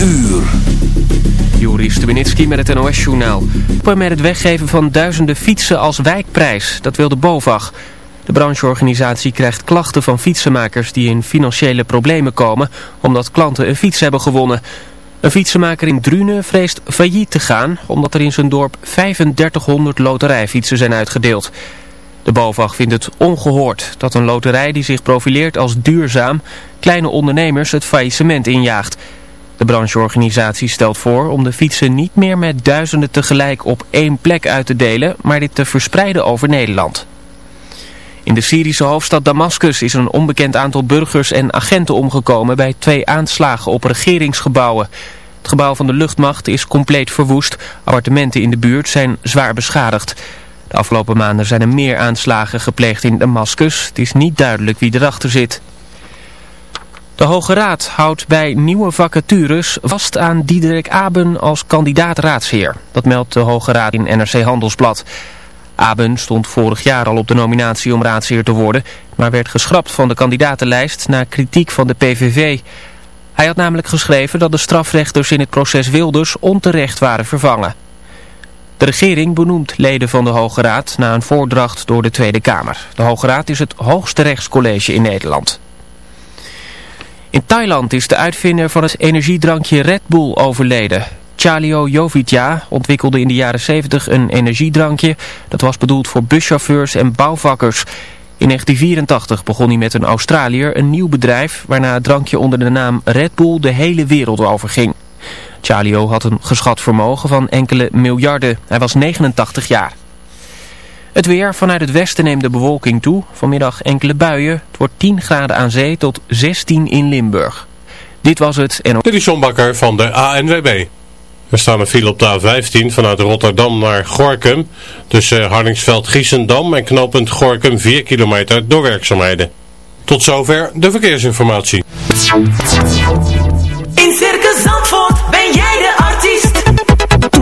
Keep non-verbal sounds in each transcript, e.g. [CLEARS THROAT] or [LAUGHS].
uur. Stubenitski met het NOS-journaal. Met het weggeven van duizenden fietsen als wijkprijs. Dat wil de BOVAG. De brancheorganisatie krijgt klachten van fietsenmakers die in financiële problemen komen... omdat klanten een fiets hebben gewonnen. Een fietsenmaker in Drunen vreest failliet te gaan... omdat er in zijn dorp 3500 loterijfietsen zijn uitgedeeld. De BOVAG vindt het ongehoord dat een loterij die zich profileert als duurzaam... kleine ondernemers het faillissement injaagt... De brancheorganisatie stelt voor om de fietsen niet meer met duizenden tegelijk op één plek uit te delen, maar dit te verspreiden over Nederland. In de Syrische hoofdstad Damascus is een onbekend aantal burgers en agenten omgekomen bij twee aanslagen op regeringsgebouwen. Het gebouw van de luchtmacht is compleet verwoest, appartementen in de buurt zijn zwaar beschadigd. De afgelopen maanden zijn er meer aanslagen gepleegd in Damascus. Het is niet duidelijk wie erachter zit. De Hoge Raad houdt bij nieuwe vacatures vast aan Diederik Aben als kandidaat raadsheer. Dat meldt de Hoge Raad in NRC Handelsblad. Aben stond vorig jaar al op de nominatie om raadsheer te worden, maar werd geschrapt van de kandidatenlijst na kritiek van de PVV. Hij had namelijk geschreven dat de strafrechters in het proces Wilders onterecht waren vervangen. De regering benoemt leden van de Hoge Raad na een voordracht door de Tweede Kamer. De Hoge Raad is het hoogste rechtscollege in Nederland. In Thailand is de uitvinder van het energiedrankje Red Bull overleden. Chalio Jovitja ontwikkelde in de jaren 70 een energiedrankje. Dat was bedoeld voor buschauffeurs en bouwvakkers. In 1984 begon hij met een Australiër een nieuw bedrijf... waarna het drankje onder de naam Red Bull de hele wereld overging. Chalio had een geschat vermogen van enkele miljarden. Hij was 89 jaar. Het weer vanuit het westen neemt de bewolking toe. Vanmiddag enkele buien. Het wordt 10 graden aan zee tot 16 in Limburg. Dit was het. En... Dit is John van de ANWB. Er staan een file op de A15 vanuit Rotterdam naar Gorkum. Tussen Hardingsveld-Giessendam en knooppunt Gorkum 4 kilometer door werkzaamheden. Tot zover de verkeersinformatie.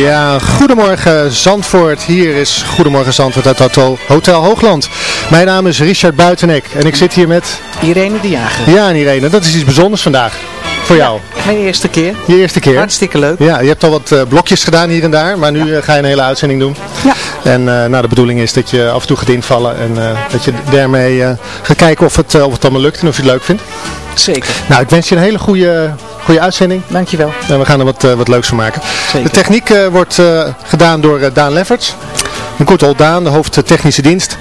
Ja, goedemorgen Zandvoort. Hier is Goedemorgen Zandvoort uit Hotel, Hotel Hoogland. Mijn naam is Richard Buitenek en ik zit hier met... Irene de Jager. Ja, en Irene, dat is iets bijzonders vandaag. voor jou. Mijn eerste keer. Je eerste keer. Hartstikke leuk. Ja, je hebt al wat eh, blokjes gedaan hier en daar, maar nu eh, ga je een hele uitzending doen. Ja. En eh, nou, de bedoeling is dat je af en toe gaat invallen en dat je daarmee gaat kijken of het, of het allemaal lukt en of je het leuk vindt. Zeker. Nou, ik wens je een hele goede, goede uitzending. Dankjewel. En we gaan er wat, eh, wat leuks van maken. Zeker. De techniek eh, wordt eh, gedaan door Daan Lefferts. Old Daan, de hoofd technische dienst.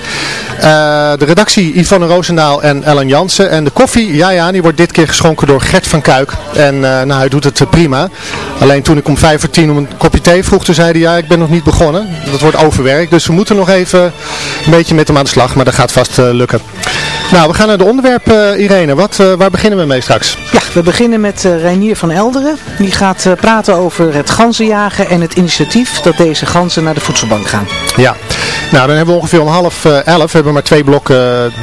De redactie Yvonne Roosendaal en Ellen Jansen. En de koffie, ja ja, die wordt dit keer geschonken door Gert van Kuik. En nou, hij doet het prima. Alleen toen ik om vijf voor tien om een kopje thee vroeg, toen zei hij, ja, ik ben nog niet begonnen. Dat wordt overwerk, dus we moeten nog even een beetje met hem aan de slag. Maar dat gaat vast lukken. Nou, we gaan naar de onderwerpen, eh, Irene. Wat, eh, waar beginnen we mee straks? Ja, we beginnen met eh, Reinier van Elderen. Die gaat praten over het ganzenjagen en het initiatief dat deze ganzen naar de voedselbank gaan. Ja, nou dan hebben we ongeveer om half elf, we hebben maar twee blokken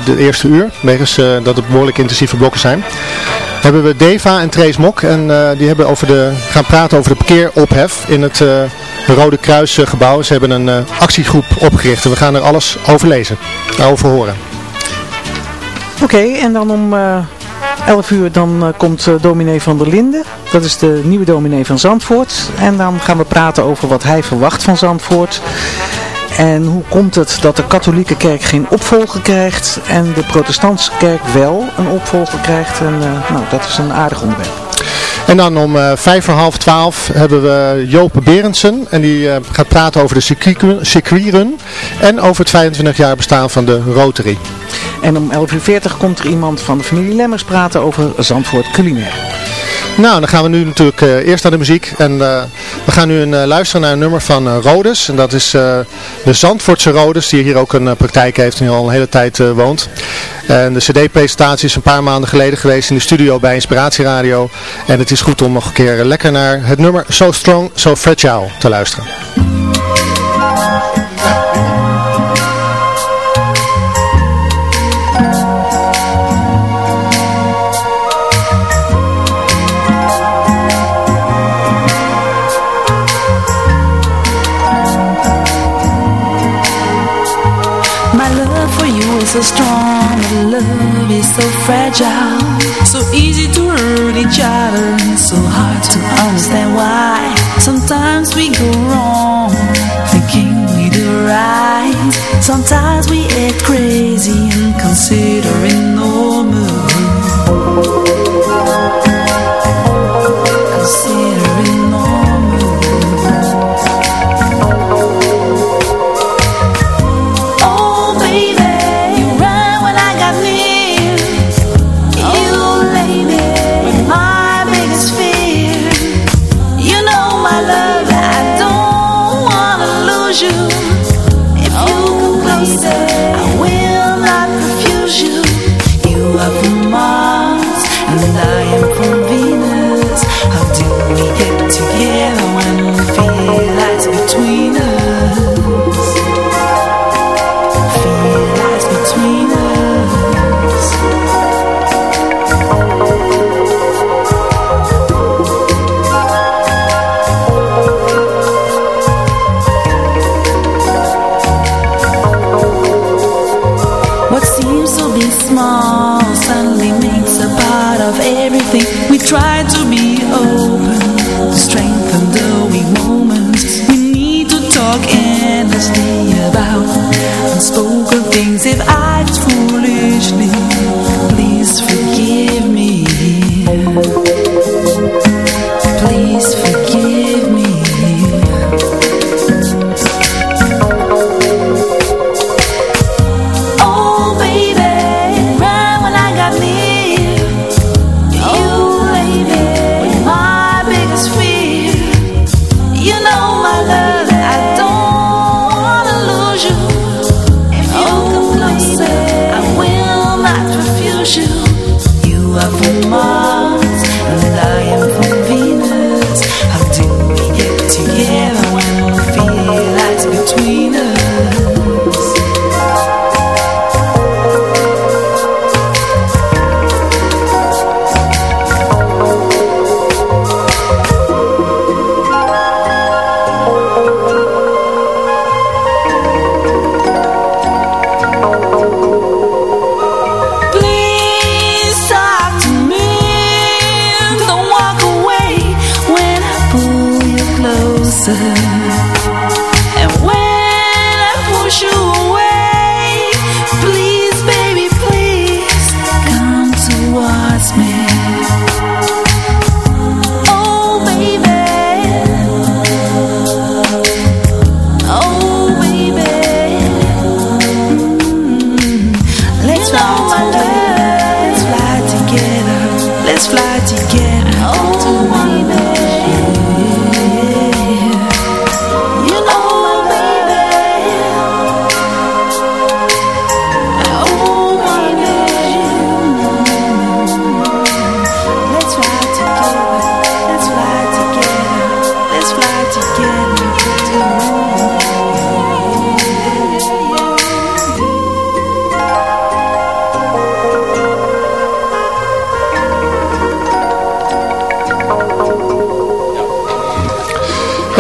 de eerste uur, wegens dat het behoorlijk intensieve blokken zijn. Hebben we Deva en Trace Mok en die hebben over de, gaan praten over de parkeerophef in het Rode Kruis eh, gebouw. Ze hebben een actiegroep opgericht en we gaan er alles over lezen, over horen. Oké, en dan om eh 11 uur dan eh, komt eh, dominee van der Linden. Dat is de nieuwe dominee van Zandvoort. En dan gaan we praten over wat hij verwacht van Zandvoort. En hoe komt het dat de katholieke kerk geen opvolger krijgt en de protestantse kerk wel een opvolger krijgt. En nou, dat is een aardig onderwerp. En dan om eh, vijf voor half twaalf hebben we Joop Berendsen. En die eh, gaat praten over de circuitrun-. En over het 25 jaar bestaan van de Rotary. En om 11.40 uur komt er iemand van de familie Lemmers praten over Zandvoort culinair. Nou, dan gaan we nu natuurlijk eh, eerst naar de muziek. En eh, we gaan nu een, eh, luisteren naar een nummer van Rodes. En dat is de Zandvoortse Rodes, die hier ook een praktijk heeft en al een hele tijd woont. En de cd-presentatie is een paar maanden geleden geweest in de studio bij Inspiratieradio. En het is goed om nog een keer lekker naar het nummer So Strong, So Fragile te luisteren. So strong, my love is so fragile. So easy to hurt each other, and so hard to understand why. Sometimes we go wrong, thinking we do right. Sometimes we act crazy and considering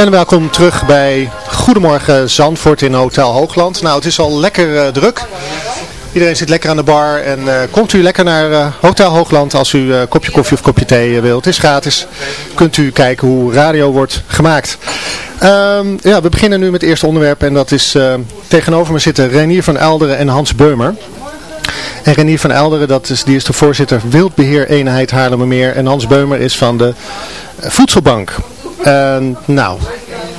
En welkom terug bij Goedemorgen Zandvoort in Hotel Hoogland. Nou, het is al lekker eh, druk. Iedereen zit lekker aan de bar en eh, komt u lekker naar eh, Hotel Hoogland als u een kopje koffie of kopje thee wilt. Het is gratis. Kunt u kijken hoe radio wordt gemaakt. Ehm, ja, we beginnen nu met het eerste onderwerp en dat is tegenover me zitten Renier van Elderen en Hans Beumer. En Renier van Elderen, dat is, die is de voorzitter Wildbeheer Eenheid Haarlemmermeer. En Hans Beumer is van de Voedselbank. En nou,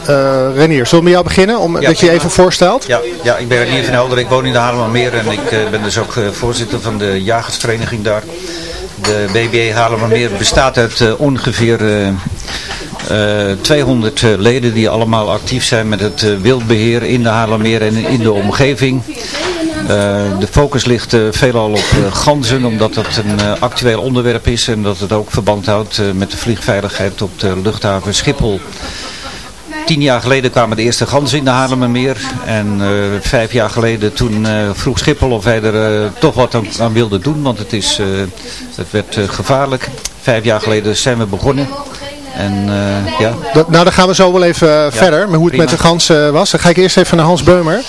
uh, Renier, zullen we met jou beginnen? Om, dat je je even voorstelt? Ja, ja, ik ben Renier van Helder. Ik woon in de Haarlemmermeer en ik uh, ben dus ook uh, voorzitter van de jagersvereniging daar. De BBA Haarlemmermeer bestaat uit ongeveer 200 leden die allemaal actief zijn met het wildbeheer in de Haarlemmermeer en in de omgeving. De focus ligt veelal op ganzen, omdat het een actueel onderwerp is en dat het ook verband houdt met de vliegveiligheid op de luchthaven Schiphol. Tien jaar geleden kwamen de eerste ganzen in de Haarlemmermeer. En vijf jaar geleden toen vroeg Schiphol of hij er toch wat aan, aan, wilde doen. Want het, is, het werd gevaarlijk. Vijf jaar geleden zijn we begonnen. En, ja. Dat, nou, dan gaan we zo wel even ja, verder. Maar hoe het met de ganzen was. Dan ga ik eerst even naar Hans Beumer.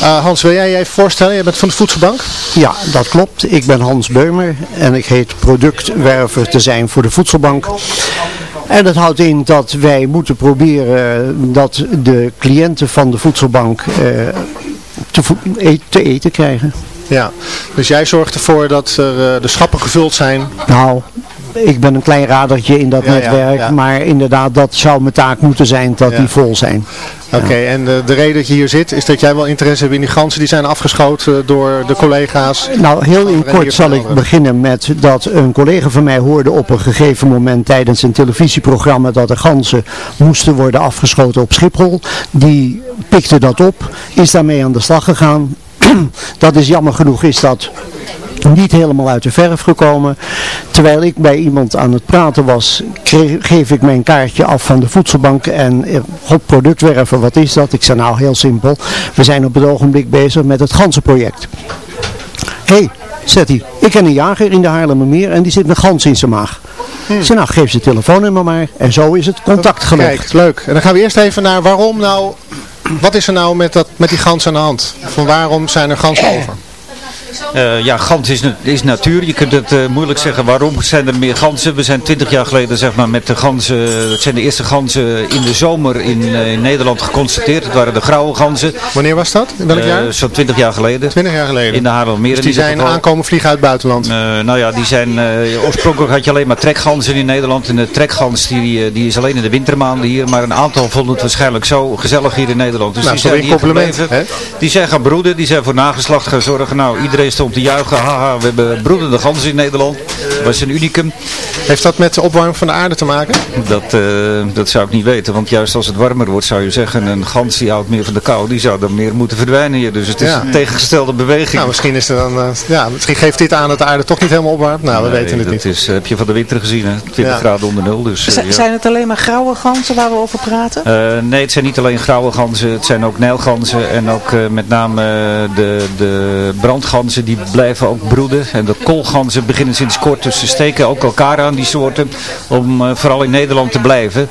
Hans, wil jij je even voorstellen? Je bent van de Voedselbank? Ja, dat klopt. Ik ben Hans Beumer. En ik heet productwerver te zijn voor de Voedselbank. En dat houdt in dat wij moeten proberen dat de cliënten van de voedselbank uh, te, e-, te, eten krijgen. Ja, dus jij zorgt ervoor dat er, uh, de schappen gevuld zijn? Nou, ik ben een klein radertje in dat ja, netwerk, ja, ja. maar inderdaad, dat zou mijn taak moeten zijn, dat die vol zijn. Oké, en de, de, reden dat je hier zit, is dat jij wel interesse hebt in die ganzen die zijn afgeschoten door de collega's? Nou, heel in kort zal ik beginnen met dat een collega van mij hoorde op een gegeven moment tijdens een televisieprogramma dat de ganzen moesten worden afgeschoten op Schiphol. Die pikte dat op, is daarmee aan de slag gegaan. [CLEARS THROAT] dat is jammer genoeg is dat niet helemaal uit de verf gekomen. Terwijl ik bij iemand aan het praten was, kreeg, geef ik mijn kaartje af van de voedselbank en eh, god productwerven, wat is dat? Ik zei nou heel simpel, we zijn op het ogenblik bezig met het ganzenproject. Hé, hey, zet hij, ik ken een jager in de Haarlemmermeer en die zit met gans in zijn maag. Hmm. Ik zei nou, geef ze telefoonnummer maar en zo is het contact gelegd. Kijk, leuk. En dan gaan we eerst even naar waarom nou, wat is er nou met, dat, met die gans aan de hand? Van waarom zijn er ganzen [CLEARS THROAT] over? Uh, ja, gans is, is natuur. Je kunt het uh, moeilijk zeggen waarom zijn er meer ganzen. We zijn twintig jaar geleden zeg maar, met de ganzen, het zijn de eerste ganzen in de zomer in, uh, in Nederland geconstateerd. Het waren de grauwe ganzen. Wanneer was dat? In welk jaar? Zo'n twintig jaar geleden. Twintig jaar geleden. In de Haarlemmermeer. Dus die zijn aankomen vliegen uit het buitenland? nou ja, die zijn, oorspronkelijk had je alleen maar trekganzen in Nederland. En de trekgans die, die is alleen in de wintermaanden hier. Maar een aantal vonden het waarschijnlijk zo gezellig hier in Nederland. Dus nou, die zijn compliment, gebleven. Die zijn gaan broeden. Die zijn voor nageslacht gaan zorgen. Nou, iedereen stond te juichen. Haha, we hebben broedende ganzen in Nederland. Dat is een unicum. Heeft dat met de opwarming van de aarde te maken? Dat, uh, dat zou ik niet weten. Want juist als het warmer wordt zou je zeggen, een gans die houdt meer van de kou, die zou dan meer moeten verdwijnen hier. Dus het is ja. een tegengestelde beweging. Nou, misschien, is er dan, uh, ja, misschien geeft dit aan dat de aarde toch niet helemaal opwarmt. Nou, we nee, weten het dat niet. Is, heb je van de winter gezien, hè? 20 ja. graden onder nul. Dus, uh, zijn het alleen maar grauwe ganzen waar we over praten? Uh, nee, het zijn niet alleen grauwe ganzen. Het zijn ook nijlganzen. En ook met name de, de brandganzen, die blijven ook broeden. En de koolganzen beginnen sinds kort, ze steken ook elkaar aan, die soorten, om uh, vooral in Nederland te blijven.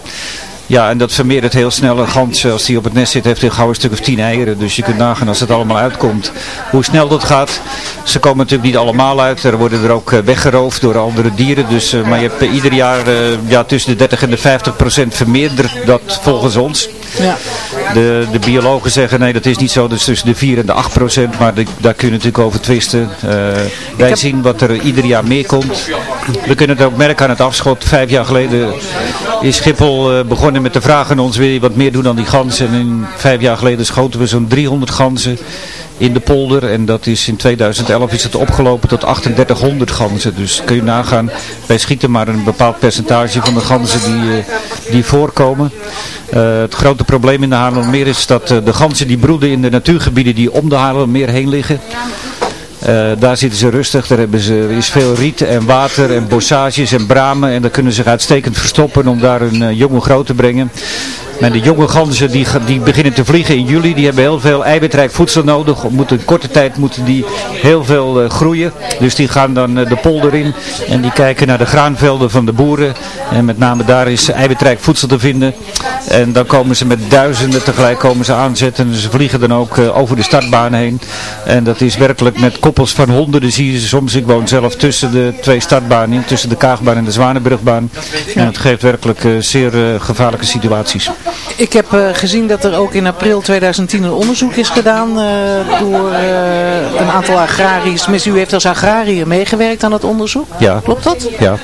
Ja, en dat vermeert het heel snel. Een gans, als die op het nest zit, heeft hij gauw een stuk of tien eieren. Dus je kunt nagaan als het allemaal uitkomt, hoe snel dat gaat. Ze komen natuurlijk niet allemaal uit. Er worden er ook weggeroofd door andere dieren. Dus, uh, maar je hebt ieder jaar ja, tussen de 30 en de 50 procent vermeerderd dat volgens ons. Ja. De, de biologen zeggen nee, dat is niet zo. Dus tussen de 4 en de 8 procent. Maar de, daar kun je natuurlijk over twisten. wij heb... zien wat er ieder jaar meer komt. We kunnen het ook merken aan het afschot. Vijf jaar geleden is Schiphol begonnen met de vraag aan ons, wil je wat meer doen dan die ganzen? En vijf jaar geleden schoten we zo'n 300 ganzen in de polder. En dat is in 2011 is het opgelopen tot 3800 ganzen. Dus kun je nagaan, wij schieten maar een bepaald percentage van de ganzen die, uh, die voorkomen. Uh, het grote probleem in de Haarlemmermeer is dat uh, de ganzen die broeden in de natuurgebieden die om de Haarlemmermeer heen liggen. Uh, daar zitten ze rustig, daar hebben ze, is veel riet en water en bossages en bramen en daar kunnen ze zich uitstekend verstoppen om daar een uh, jongen groot te brengen. En de jonge ganzen die, die beginnen te vliegen in juli, die hebben heel veel eiwitrijk voedsel nodig. Moeten in korte tijd moeten die heel veel eh, groeien. Dus die gaan dan eh, de polder in en die kijken naar de graanvelden van de boeren. En met name daar is eiwitrijk voedsel te vinden. En dan komen ze met duizenden tegelijk komen ze aanzetten. En ze vliegen dan ook eh, over de startbaan heen. En dat is werkelijk met koppels van honderden zie je ze soms. Ik woon zelf tussen de twee startbanen in, tussen de Kaagbaan en de Zwanenburgbaan. En het geeft werkelijk eh, zeer eh, gevaarlijke situaties. Ik heb eh, gezien dat er ook in april 2010 een onderzoek is gedaan door een aantal agrariërs. Tenminste, u heeft als agrariër meegewerkt aan het onderzoek. Ja. Klopt dat? Ja.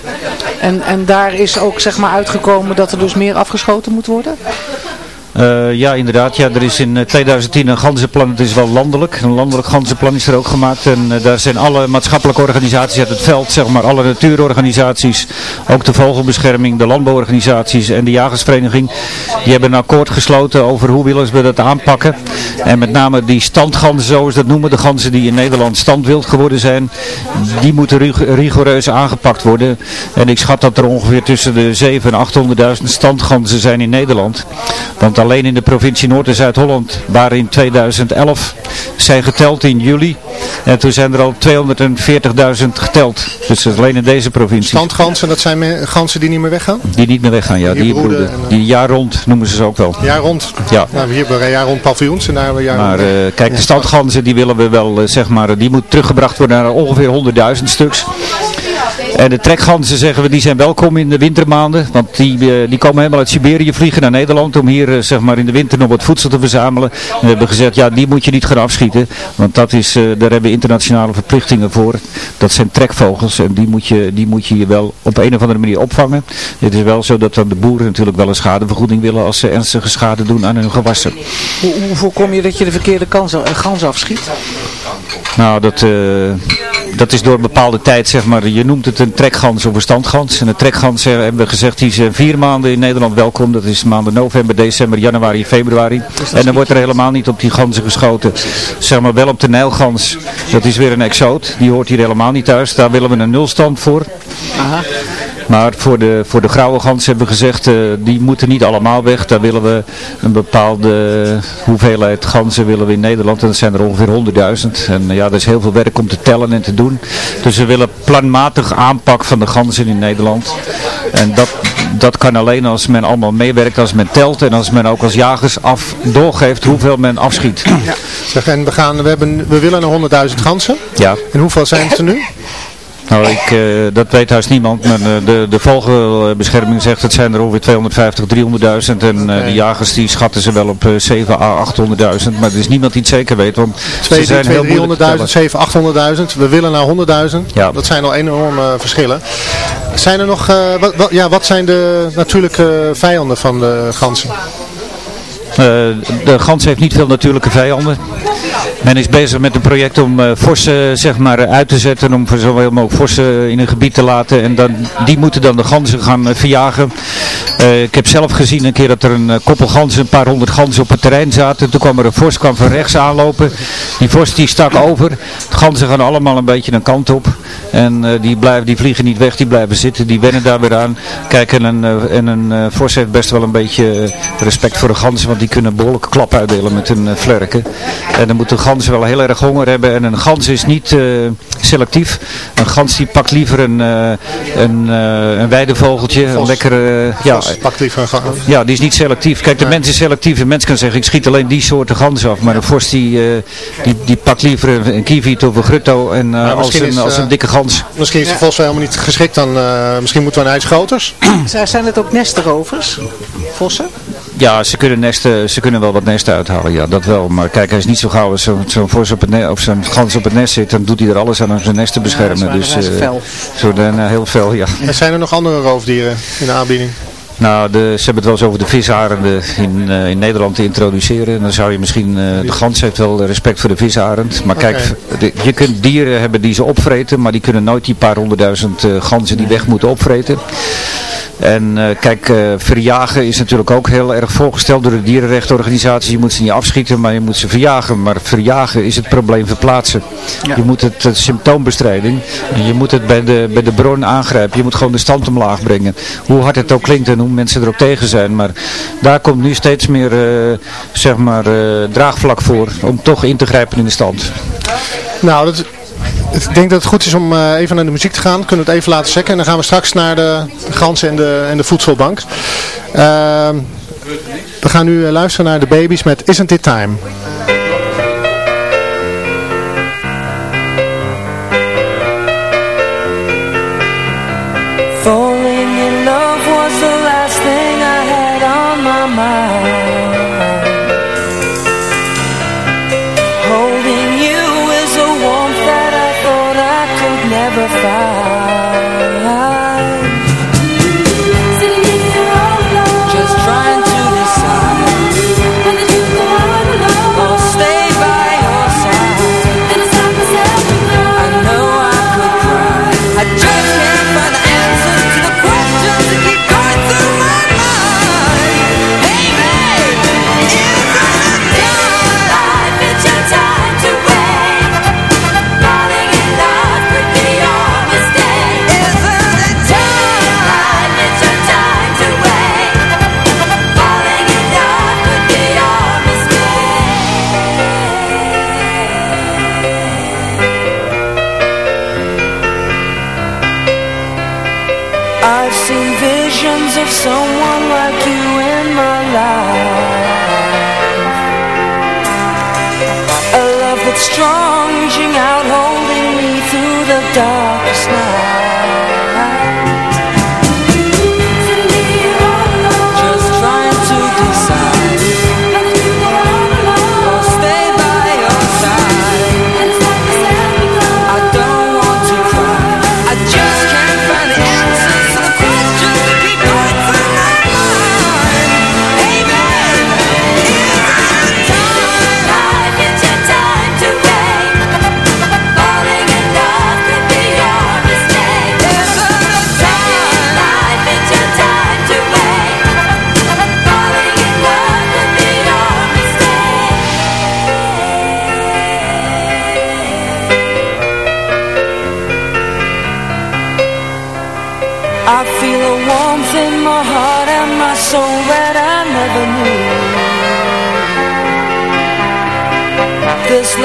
En, en daar is ook zeg maar uitgekomen dat er dus meer afgeschoten moet worden? Eh, ja, inderdaad. Ja, er is in eh, 2010 een ganzenplan. Het is wel landelijk. Een landelijk ganzenplan is er ook gemaakt. En eh, daar zijn alle maatschappelijke organisaties uit het veld, zeg maar alle natuurorganisaties, ook de vogelbescherming, de landbouworganisaties en de jagersvereniging. Die hebben een akkoord gesloten over hoe willen we dat aanpakken. En met name die standganzen, zoals dat noemen, de ganzen die in Nederland standwild geworden zijn, die moeten rig- rigoureus aangepakt worden. En ik schat dat er ongeveer tussen de 7 en 800.000 standganzen zijn in Nederland. Want alleen in de provincie Noord- en Zuid-Holland waren in 2011 zijn geteld in juli. En toen zijn er al 240.000 geteld. Dus dat is alleen in deze provincie. Standgansen, dat zijn ganzen die niet meer weggaan? Die niet meer weggaan, ja. Die Die, broeden broeden. en, eh, Die jaar rond noemen ze ze ook wel. Jaar rond. Ja. Nou, hier hebben we jaar rond paviljoens en daar hebben we jaar Maar rond. eh, kijk, de standganzen die willen we wel, eh, zeg maar, die moet teruggebracht worden naar ongeveer 100.000 stuks. En de trekganzen zeggen we, die zijn welkom in de wintermaanden. Want die, eh, die komen helemaal uit Siberië vliegen naar Nederland om hier eh, zeg maar in de winter nog wat voedsel te verzamelen. En we hebben gezegd, ja die moet je niet gaan afschieten. Want dat is, eh, daar hebben we internationale verplichtingen voor. Dat zijn trekvogels en die moet, je, die moet je hier wel op een of andere manier opvangen. Het is wel zo dat dan de boeren natuurlijk wel een schadevergoeding willen als ze ernstige schade doen aan hun gewassen. Hoe, hoe voorkom je dat je de verkeerde kans, gans afschiet? Nou, dat, dat is door een bepaalde tijd, zeg maar, je noemt het een trekgans of een standgans. En een trekgans eh, hebben we gezegd, die is eh, vier maanden in Nederland welkom. Dat is maanden november, december, januari, februari. En dan wordt er helemaal niet op die ganzen geschoten. Zeg maar wel op de Nijlgans. Dat is weer een exoot. Die hoort hier helemaal niet thuis. Daar willen we een nulstand voor. Aha. Maar voor de, voor de grauwe gans hebben we gezegd, eh, die moeten niet allemaal weg. Daar willen we een bepaalde hoeveelheid ganzen willen we in Nederland. En dat zijn er ongeveer 100.000. En eh, ja, er is heel veel werk om te tellen en te doen. Dus we willen planmatig aanpak van de ganzen in Nederland. En dat, dat kan alleen als men allemaal meewerkt, als men telt. En als men ook als jagers af doorgeeft hoeveel men afschiet. Zeg, en we, gaan, we, hebben, we willen naar 100.000 ganzen. Ja. En hoeveel zijn het er nu? [LAUGHS] Nou, ik, eh, dat weet huis niemand, maar eh, de, de vogelbescherming zegt het zijn er ongeveer 250, 300.000 en eh, de jagers die schatten ze wel op eh 7 à 800.000, maar er is niemand die het zeker weet, want ze zijn heel moeilijk te 300.000, tellen. 700.000, 800.000. We willen naar 100.000. Ja. Dat zijn al enorme verschillen. Zijn er nog, wat, wat- ja, wat zijn de natuurlijke vijanden van de ganzen? Eh, de gans heeft niet veel natuurlijke vijanden. Men is bezig met een project om vossen zeg maar, uit te zetten, om zoveel mogelijk vossen in een gebied te laten. En dan, die moeten dan de ganzen gaan eh, verjagen. Ik heb zelf gezien een keer dat er een koppel ganzen, een paar honderd ganzen op het terrein zaten. Toen kwam er een vos kwam van rechts aanlopen. Die vos die stak over. De ganzen gaan allemaal een beetje een kant op. En die, blijven, die vliegen niet weg, die blijven zitten. Die wennen daar weer aan. Kijk, en een, en een vos heeft best wel een beetje respect voor de ganzen. Want die kunnen een behoorlijke klap uitdelen met hun uh, vlerken. En dan moeten ganzen wel heel erg honger hebben. En een gans is niet eh, selectief. Een gans die pakt liever een, eh, een, eh, een weidevogeltje. Een lekkere... ja, Vos pakt liever een ga- ja, die is niet selectief. Kijk, de mens is selectief. Een mens kan zeggen, ik schiet alleen die soorten ganzen af. Maar een vos die, eh, die, die pakt liever een, een kieviet of een grutto en, eh, als, een, is, als eh, een dikke gans. Misschien is de vos wel helemaal niet geschikt. Dan, eh, misschien moeten we een ijsgroters. Zijn- Zijn het ook nestrovers? Vossen? Ja, ze kunnen, nesten, ze kunnen wel wat nesten uithalen, ja, dat wel. Maar kijk, hij is niet zo gauw als zo'n vos op het ne- of zo'n gans op het nest zit, dan doet hij er alles aan om zijn nest te beschermen. Ja, dus, hij is eh, fel. Zo, dan, eh, heel fel, ja. En zijn er nog andere roofdieren in de aanbieding? Nou, de, ze hebben het wel eens over de visarenden in, eh, in Nederland te introduceren. En dan zou je misschien, eh, de gans heeft wel respect voor de visarend. Maar kijk, de- je kunt dieren hebben die ze opvreten, maar die kunnen nooit die paar honderdduizend eh, ganzen die weg moeten opvreten. En eh, kijk, eh, verjagen is natuurlijk ook heel erg voorgesteld door de dierenrechtenorganisatie. Je moet ze niet afschieten, maar je moet ze verjagen. Maar verjagen is het probleem verplaatsen. Je moet het, het symptoombestrijding, en je moet het bij de, bij de bron aangrijpen. Je moet gewoon de stand omlaag brengen. Hoe hard het ook klinkt en hoe mensen er ook tegen zijn. Maar daar komt nu steeds meer eh, zeg maar, draagvlak voor om toch in te grijpen in de stand. Nou, dat, ik denk dat het goed is om eh, even naar de muziek te gaan. Kunnen we het even laten zekken. En dan gaan we straks naar de, ganzen en de, en de voedselbank. Ehm, we gaan nu eh, luisteren naar de baby's met Isn't It Time.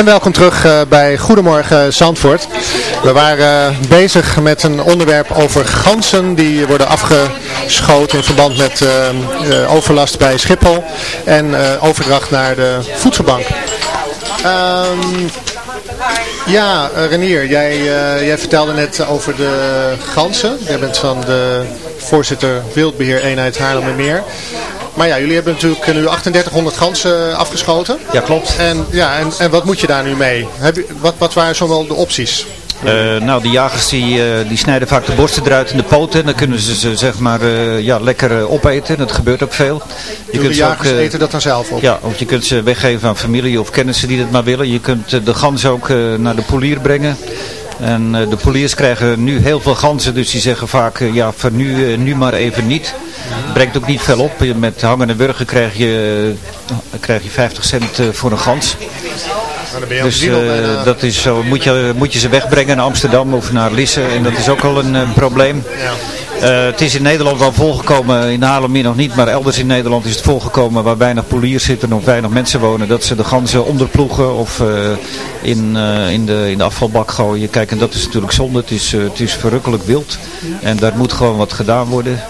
En welkom terug eh, bij Goedemorgen Zandvoort. We waren eh, bezig met een onderwerp over ganzen die worden afgeschoten in verband met eh, overlast bij Schiphol en overdracht naar de voedselbank. Ehm, ja, Renier, jij, jij vertelde net over de ganzen. Jij bent van de voorzitter Wildbeheer Eenheid Haarlemmermeer. Maar ja, jullie hebben natuurlijk nu 3800 ganzen afgeschoten. Ja, klopt. En, ja, en, en wat moet je daar nu mee? Heb je, wat, wat waren zo wel de opties? Eh, nou, die jagers die, eh, die snijden vaak de borsten eruit en de poten. Dan kunnen ze ze zeg maar eh, ja, lekker eh, opeten. Dat gebeurt ook veel. Je de ze jagers ook, eh, eten dat dan zelf op? Ja, of je kunt ze weggeven aan familie of kennissen die dat maar willen. Je kunt eh, de gans ook eh, naar de polier brengen. En eh, de poliers krijgen nu heel veel ganzen, dus die zeggen vaak, eh, ja, voor nu, eh, nu maar even niet. Brengt ook niet veel op. Met hangende wurgen krijg je, krijg je 50 cent voor een gans. Dus eh, dat is zo, moet je, moet je ze wegbrengen naar Amsterdam of naar Lisse en dat is ook al een eh, probleem. Eh, het is in Nederland wel volgekomen, in Haarlem nog niet, maar elders in Nederland is het volgekomen waar weinig poliers zitten of weinig mensen wonen, dat ze de ganzen onderploegen of in, in, de, in de afvalbak gooien. Kijk, en dat is natuurlijk zonde, het is, het is verrukkelijk wild en daar moet gewoon wat gedaan worden.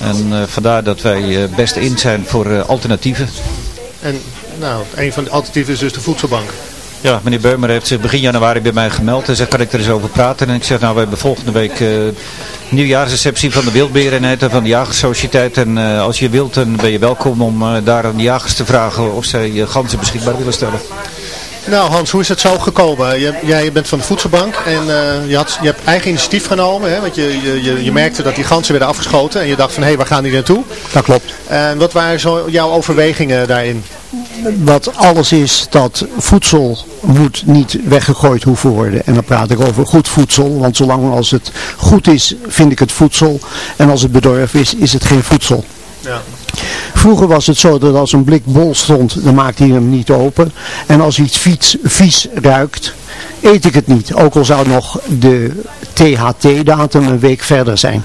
En vandaar dat wij best in zijn voor alternatieven. En nou, een van de alternatieven is dus de voedselbank. Ja, meneer Beumer heeft zich begin januari bij mij gemeld en zegt, kan ik er eens over praten? En ik zeg, nou, we hebben volgende week eh nieuwjaarsreceptie van de wildberenheid en van de jagersociëteit. En eh, als je wilt, dan ben je welkom om eh, daar aan de jagers te vragen of zij eh, ganzen beschikbaar willen stellen. Nou Hans, hoe is het zo gekomen? Je, jij bent van de voedselbank en eh, je, had, je hebt eigen initiatief genomen. Hè? Want je, je, je, je merkte dat die ganzen werden afgeschoten en je dacht van hé, waar gaan die naartoe? Dat klopt. En wat waren zo jouw overwegingen daarin? Wat alles is dat voedsel moet niet weggegooid hoeven worden. En dan praat ik over goed voedsel. Want zolang als het goed is, vind ik het voedsel. En als het bedorven is, is het geen voedsel. Ja. Vroeger was het zo dat als een blik bol stond, dan maakte hij hem niet open. En als iets vies, vies ruikt, eet ik het niet. Ook al zou nog de THT-datum een week verder zijn.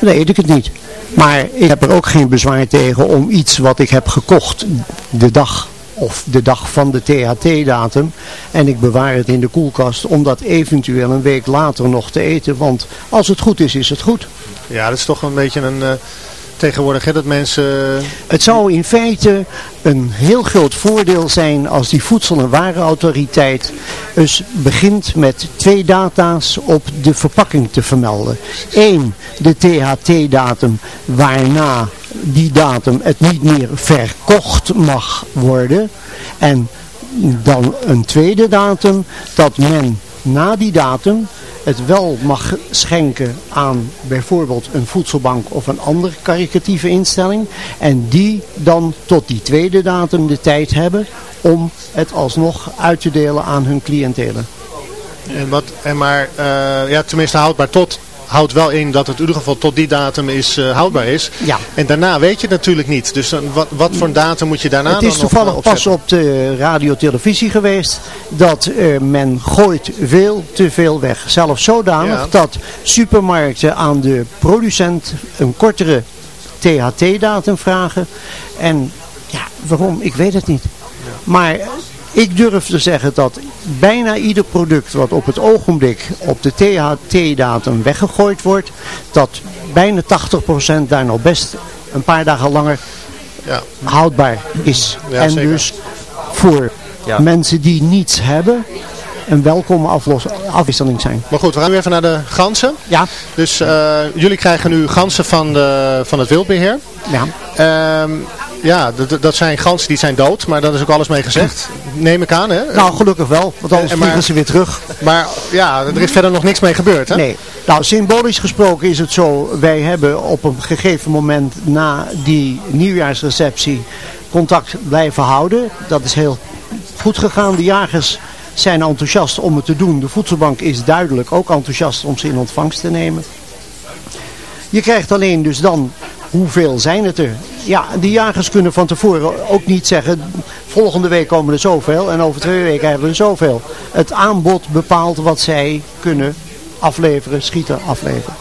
Dan eet ik het niet. Maar ik heb er ook geen bezwaar tegen om iets wat ik heb gekocht de dag of de dag van de THT-datum en ik bewaar het in de koelkast om dat eventueel een week later nog te eten. Want als het goed is, is het goed. Ja, dat is toch een beetje een eh, tegenwoordig hè, dat mensen... Het zou in feite een heel groot voordeel zijn als die Voedsel- en Warenautoriteit dus begint met twee data's op de verpakking te vermelden. Eén, de THT-datum waarna die datum het niet meer verkocht mag worden. En dan een tweede datum dat men na die datum het wel mag schenken aan bijvoorbeeld een voedselbank of een andere karikatieve instelling. En die dan tot die tweede datum de tijd hebben om het alsnog uit te delen aan hun cliëntelen. En wat, en maar, eh, ja, tenminste houdbaar tot, houdt wel in dat het in ieder geval tot die datum is, eh, houdbaar is. Ja. En daarna weet je het natuurlijk niet. Dus dan, wat, wat voor een datum moet je daarna Het is toevallig eh, pas op de radio-televisie geweest dat eh, men gooit veel te veel weg. Zelfs zodanig Ja. dat supermarkten aan de producent een kortere THT-datum vragen. En ja, waarom? Ik weet het niet. Maar ik durf te zeggen dat bijna ieder product wat op het ogenblik op de THT-datum weggegooid wordt, dat bijna 80% daar nog best een paar dagen langer Ja. houdbaar is. Ja, en zeker. dus voor Ja. mensen die niets hebben, een welkome afwisseling zijn. Maar goed, we gaan nu even naar de ganzen. Ja. Dus eh, jullie krijgen nu ganzen van, de, van het wildbeheer. Ja. Ehm, ja, dat- dat zijn ganzen die zijn dood, maar daar is ook alles mee gezegd. Neem ik aan, hè? Nou, gelukkig wel, want anders En maar- vliegen ze weer terug. Maar ja, er is verder nog niks mee gebeurd, hè? Nee. Nou, symbolisch gesproken is het zo, wij hebben op een gegeven moment na die nieuwjaarsreceptie contact blijven houden. Dat is heel goed gegaan. De jagers zijn enthousiast om het te doen. De voedselbank is duidelijk ook enthousiast om ze in ontvangst te nemen. Je krijgt alleen dus dan, hoeveel zijn het er? Ja, de jagers kunnen van tevoren ook niet zeggen, volgende week komen er zoveel en over twee weken hebben we er zoveel. Het aanbod bepaalt wat zij kunnen afleveren, schieten, afleveren.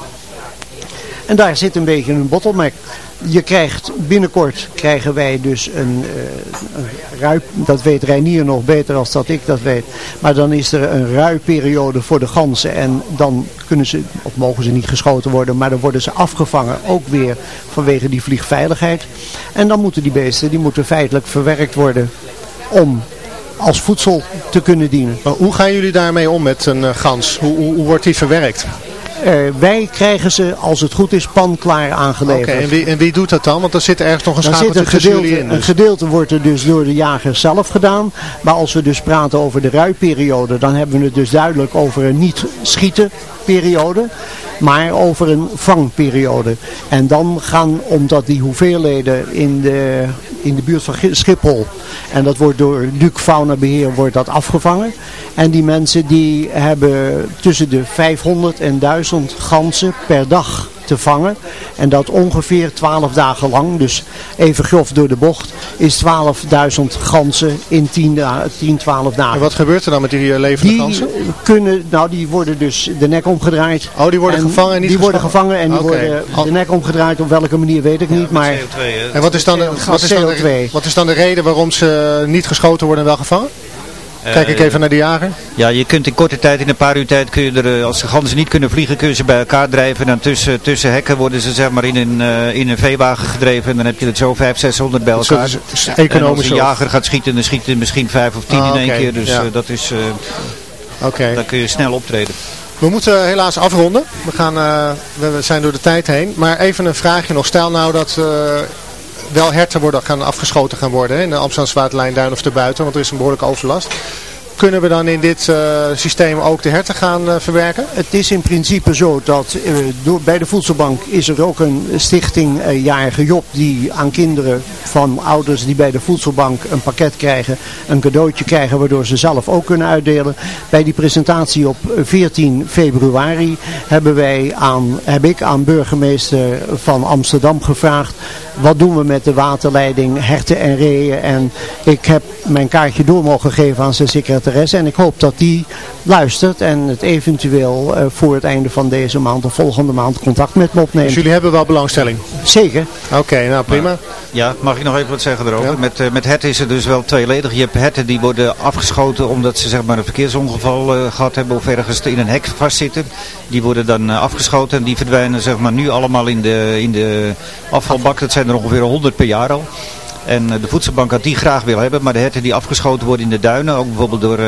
En daar zit een beetje een bottleneck. Je krijgt binnenkort krijgen wij dus een, eh, een ruip, dat weet Reinier nog beter als dat ik dat weet. Maar dan is er een ruiperiode voor de ganzen en dan kunnen ze, of mogen ze niet geschoten worden, maar dan worden ze afgevangen, ook weer vanwege die vliegveiligheid. En dan moeten die beesten, die moeten feitelijk verwerkt worden om als voedsel te kunnen dienen. Maar hoe gaan jullie daarmee om met een eh, gans? Hoe, hoe, hoe wordt die verwerkt? eh, wij krijgen ze, als het goed is, panklaar aangeleverd. en, wie, en wie doet dat dan? Want er zit ergens nog een Dan schakel zit een tussen gedeelte, jullie in. een dus. gedeelte wordt er dus door de jager zelf gedaan. Maar als we dus praten over de ruiperiode, dan hebben we het dus duidelijk over een niet schieten periode. Maar over een vangperiode. En dan gaan, omdat die hoeveelheden in de, in de buurt van Schiphol, en dat wordt door Duc Fauna Beheer, wordt dat afgevangen. En die mensen die hebben tussen de 500 en 1000 ganzen per dag te vangen. En dat ongeveer 12 dagen lang. Dus even grof door de bocht is 12.000 ganzen in 10, da 10 12 dagen. En wat gebeurt er dan met die eh, levende Die ganzen? kunnen, nou die worden dus de nek omgedraaid. Oh, die worden En gevangen en niet Die worden gevangen en die worden de nek omgedraaid. Op welke manier weet ik niet. Maar En wat is, dan de, wat, is dan de, CO2. wat is dan de reden waarom ze niet geschoten worden en wel gevangen? Kijk ik Eh, even naar de jager. Ja, je kunt in korte tijd, in een paar uur tijd, kun je er, eh, als de ganzen niet kunnen vliegen, kun je ze bij elkaar drijven. En dan tussen, tussen hekken worden ze zeg maar in een, eh, in een veewagen gedreven. En dan heb je het zo 500, 600 bij Dus elkaar. is en als een jager gaat schieten, dan schiet hij misschien 5 of 10 Ah, in één keer. Dus ja. dat is, Oké. dan kun je snel optreden. We moeten helaas afronden. We, gaan, we zijn door de tijd heen. Maar even een vraagje nog. Stel nou dat wel herten worden, gaan afgeschoten gaan worden in de Amsterdam-Zwaartlijn, Duin of erbuiten, want er is een behoorlijke overlast. Kunnen we dan in dit eh, systeem ook de herten gaan eh, verwerken? Het is in principe zo dat eh, door, bij de voedselbank is er ook een stichting Jarige Job die aan kinderen van ouders die bij de voedselbank een pakket krijgen, een cadeautje krijgen waardoor ze zelf ook kunnen uitdelen. Bij die presentatie op eh, 14 februari hebben wij aan, heb ik aan burgemeester van Amsterdam gevraagd wat doen we met de waterleiding herten en reeën en ik heb mijn kaartje door mogen geven aan zijn secretaresse en ik hoop dat die luistert en het eventueel eh, voor het einde van deze maand of volgende maand contact met me opneemt. Dus jullie hebben wel belangstelling? Zeker. Oké, nou prima. Ja, mag ik nog even wat zeggen erover? Ja. Met, eh, met herten is het dus wel tweeledig. Je hebt herten die worden afgeschoten omdat ze zeg maar, een verkeersongeval eh, gehad hebben of ergens in een hek vastzitten. Die worden dan afgeschoten en die verdwijnen zeg maar, nu allemaal in de, in de afvalbak. Dat zijn er ongeveer 100 per jaar al. En eh, de voedselbank had die graag wil hebben, maar de herten die afgeschoten worden in de duinen, ook bijvoorbeeld door, eh,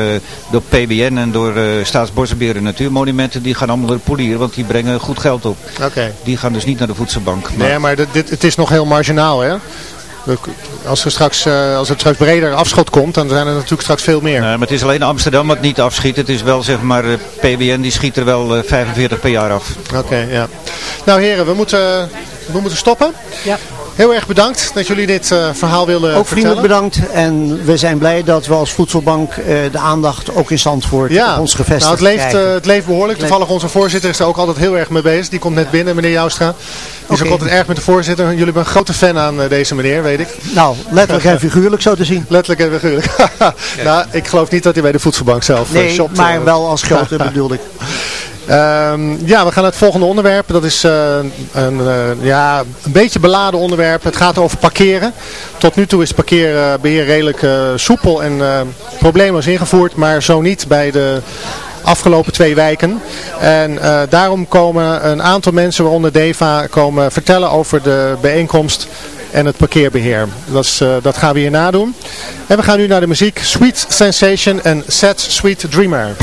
door PBN en door eh Staatsbosbeheer en Natuurmonumenten, die gaan allemaal door de polier, want die brengen goed geld op. Oké. Die gaan dus niet naar de voedselbank. Maar- Nee, maar dit, dit, het is nog heel marginaal, hè? Als, er straks, eh, als het straks breder afschot komt, dan zijn er natuurlijk straks veel meer. Nee, maar het is alleen Amsterdam wat niet afschiet. Het is wel zeg maar, eh, PBN die schiet er wel eh, 45 per jaar af. Oké, ja. Nou heren, we moeten, we moeten stoppen. Ja. Heel erg bedankt dat jullie dit eh, verhaal wilden Ook vertellen. vriendelijk bedankt en we zijn blij dat we als voedselbank eh, de aandacht ook in Zandvoort Ja, op ons gevestigd nou, het, leeft, krijgen. eh, het leeft behoorlijk. Toevallig onze voorzitter is er ook altijd heel erg mee bezig. Die komt net binnen, meneer Joustra. Die is Oké. ook altijd erg met de voorzitter. Jullie hebben een grote fan aan deze meneer, weet ik. Nou, letterlijk en figuurlijk zo te zien. [LAUGHS] Letterlijk en figuurlijk. [LAUGHS] nou, ik geloof niet dat hij bij de voedselbank zelf Nee, shopt. maar wel als grote [LAUGHS] bedoel ik. Ehm, ja, we gaan naar het volgende onderwerp. Dat is eh, een, eh, ja, een beetje beladen onderwerp. Het gaat over parkeren. Tot nu toe is parkeerbeheer redelijk eh, soepel en probleemloos ingevoerd. Maar zo niet bij de afgelopen twee wijken. En daarom komen een aantal mensen, waaronder Deva, komen vertellen over de bijeenkomst en het parkeerbeheer. Dat, is, dat gaan we hier nadoen. En we gaan nu naar de muziek Sweet Sensation en Sad Sweet Dreamer.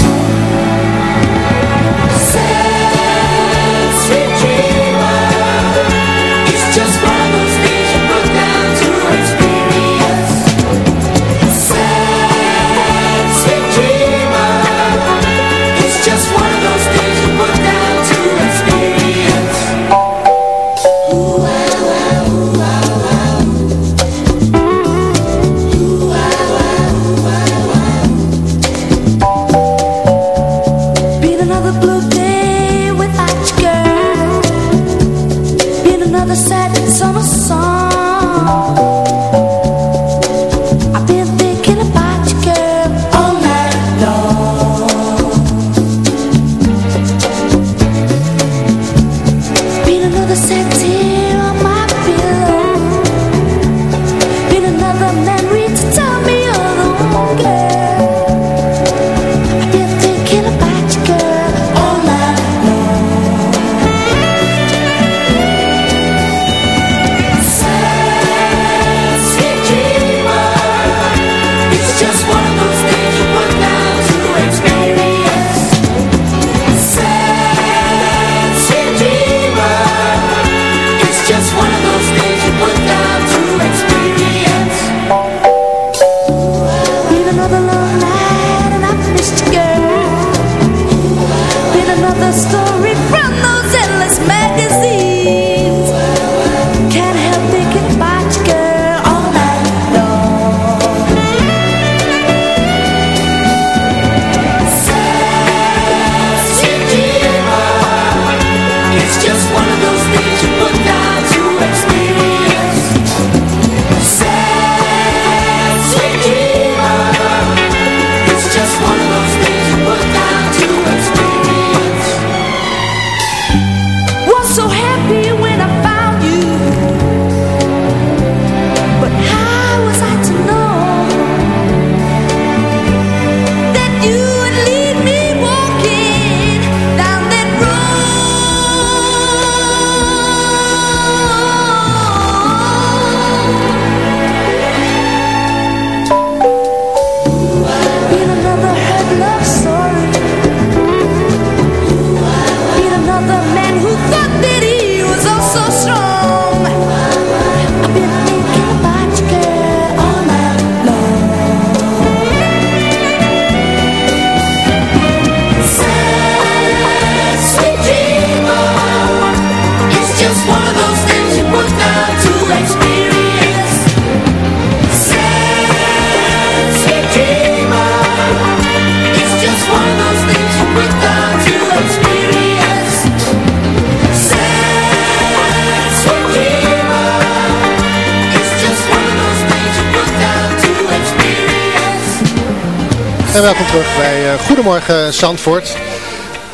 Zandvoort.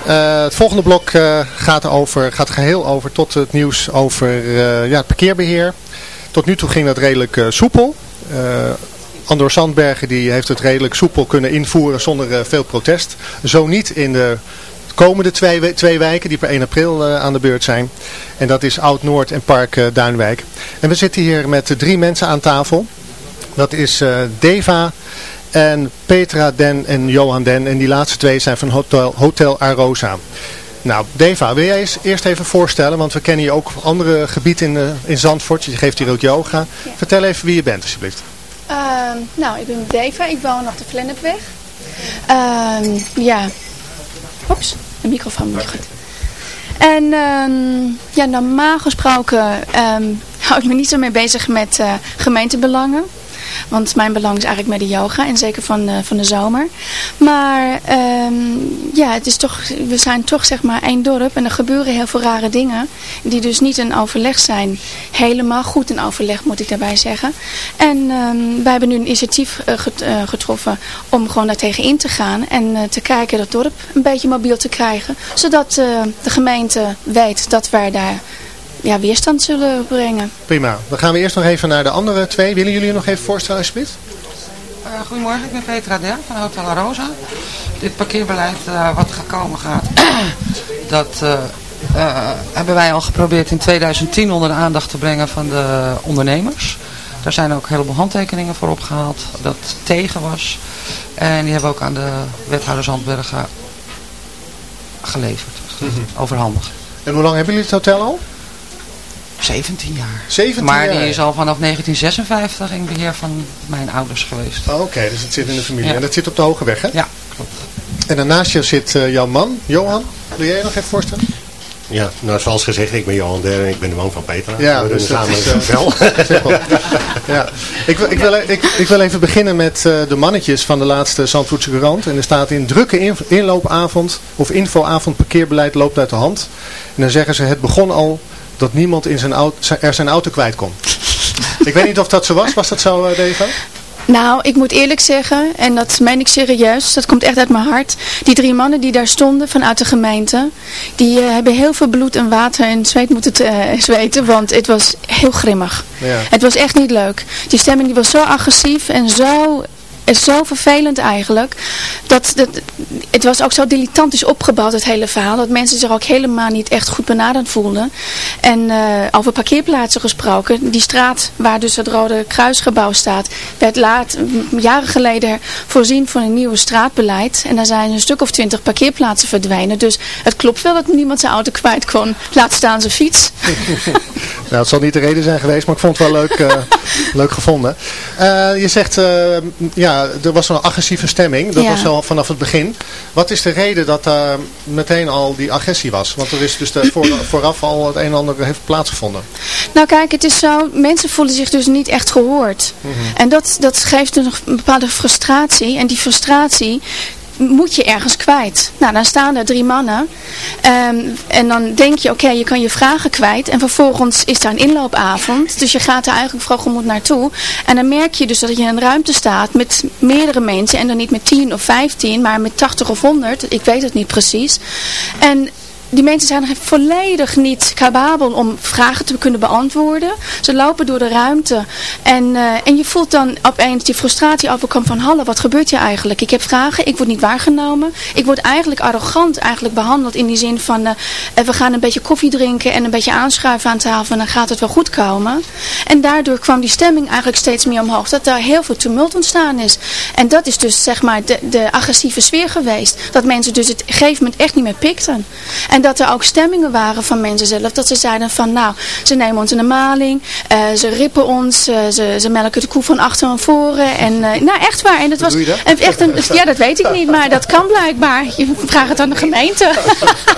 Eh, het volgende blok eh, gaat, over, gaat geheel over tot het nieuws over eh, ja, het parkeerbeheer. Tot nu toe ging dat redelijk soepel. Andor Sandbergen die heeft het redelijk soepel kunnen invoeren zonder veel protest. Zo niet in de komende twee, we- twee wijken die per 1 april aan de beurt zijn. En dat is Oud-Noord en Park Duinwijk. En we zitten hier met drie mensen aan tafel. Dat is Deva en Petra Den en Johan Den. En die laatste twee zijn van Hotel, Hotel Arosa. Nou, Deva, wil jij eens eerst even voorstellen, want we kennen je ook op andere gebieden in, eh, in Zandvoort. Je geeft hier ook yoga. Vertel even wie je bent, alsjeblieft. Ehm, nou, ik ben Deva. Ik woon op de Flennepweg. Ehm, ja. Oeps, de microfoon niet goed. En ehm, ja, normaal gesproken ehm, [LAUGHS] hou ik me niet zo mee bezig met eh, gemeentebelangen. Want mijn belang is eigenlijk met de yoga en zeker van, eh, van de zomer. Maar ehm, ja, het is toch, we zijn toch zeg maar één dorp en er gebeuren heel veel rare dingen. Die dus niet in overleg zijn. Helemaal goed in overleg moet ik daarbij zeggen. En ehm, wij hebben nu een initiatief eh, eh, getroffen om gewoon daartegen in te gaan. En te kijken dat dorp een beetje mobiel te krijgen. Zodat de gemeente weet dat wij daar ja, weerstand zullen brengen. Prima. Dan gaan we eerst nog even naar de andere twee. Willen jullie je nog even voorstellen, alsjeblieft? Eh, goedemorgen, ik ben Petra Den van Hotel La Rosa. Dit parkeerbeleid eh, wat gekomen gaat, [CLEARS THROAT] dat eh, hebben wij al geprobeerd in 2010 onder de aandacht te brengen van de ondernemers. Daar zijn ook een heleboel handtekeningen voor opgehaald dat tegen was. En die hebben we ook aan de wethouder Zandbergen geleverd, overhandigd. En hoe lang hebben jullie het hotel al? 17 jaar. 17 maar jaar? die is al vanaf 1956 in beheer van mijn ouders geweest. Oh, Oké, dus het zit in de familie. Ja. En dat zit op de Hoge Weg, hè? Ja, klopt. En daarnaast je zit eh, jouw man, Johan. Wil jij je nog even voorstellen? Ja, nou zoals gezegd, ik ben Johan Der en ik ben de man van Petra. Ja, we dus dat samen is, een eh, [LAUGHS] ja. ik, wil, ik, wil, ik, ik wil even beginnen met eh, de mannetjes van de laatste Zandvoortse Courant. En er staat in drukke in- inloopavond of infoavond parkeerbeleid loopt uit de hand. En dan zeggen ze het begon al dat niemand in zijn auto, er zijn auto kwijt kon. [LAUGHS] ik weet niet of dat zo was. Was dat zo, uh? Nou, ik moet eerlijk zeggen, en dat meen ik serieus, dat komt echt uit mijn hart. Die drie mannen die daar stonden vanuit de gemeente, die eh, hebben heel veel bloed en water en zweet moeten eh, zweten, want het was heel grimmig. Ja. Het was echt niet leuk. Die stemming die was zo agressief en zo, is zo vervelend eigenlijk. Dat, dat, het was ook zo dilettantisch opgebouwd, het hele verhaal. Dat mensen zich ook helemaal niet echt goed benaderd voelden. En eh, over parkeerplaatsen gesproken. Die straat waar dus het Rode Kruisgebouw staat, werd laat, m, jaren geleden voorzien van een nieuw straatbeleid. En daar zijn een stuk of twintig parkeerplaatsen verdwenen. Dus het klopt wel dat niemand zijn auto kwijt kon. Laat staan zijn fiets. [LAUGHS] Nou, het zal niet de reden zijn geweest, maar ik vond het wel leuk, eh, [LAUGHS] leuk gevonden. Eh, je zegt, eh, ja, er was een agressieve stemming. Dat Ja. was al vanaf het begin. Wat is de reden dat daar meteen al die agressie was? Want er is dus de, voor, [CLEARS THROAT] vooraf al het een en ander heeft plaatsgevonden. Nou kijk, het is zo, mensen voelen zich dus niet echt gehoord. En dat, dat geeft dus een bepaalde frustratie. En die frustratie moet je ergens kwijt. Nou, dan staan er drie mannen. Ehm, en dan denk je, oké, je kan je vragen kwijt. En vervolgens is daar een inloopavond. Dus je gaat er eigenlijk vroeggemoed naartoe. En dan merk je dus dat je in een ruimte staat met meerdere mensen. En dan niet met 10 of 15, maar met 80 of 100. Ik weet het niet precies. En die mensen zijn volledig niet capabel om vragen te kunnen beantwoorden. Ze lopen door de ruimte en, eh, en je voelt dan opeens die frustratie overkomen van hallo, wat gebeurt hier eigenlijk? Ik heb vragen, ik word niet waargenomen. Ik word eigenlijk arrogant eigenlijk behandeld in die zin van eh, we gaan een beetje koffie drinken en een beetje aanschuiven aan tafel en dan gaat het wel goed komen. En daardoor kwam die stemming eigenlijk steeds meer omhoog. Dat daar heel veel tumult ontstaan is. En dat is dus zeg maar de, de agressieve sfeer geweest. Dat mensen dus het gegeven moment echt niet meer pikten. En dat er ook stemmingen waren van mensen zelf. Dat ze zeiden van nou, ze nemen ons in de maling. eh, ze rippen ons. eh, ze, ze melken de koe van achter en voren. En eh, nou echt waar. En dat was doe je dat? en echt een, [LAUGHS] ja, dat weet ik niet. Maar dat kan blijkbaar. Je vraagt het aan de gemeente. [LAUGHS]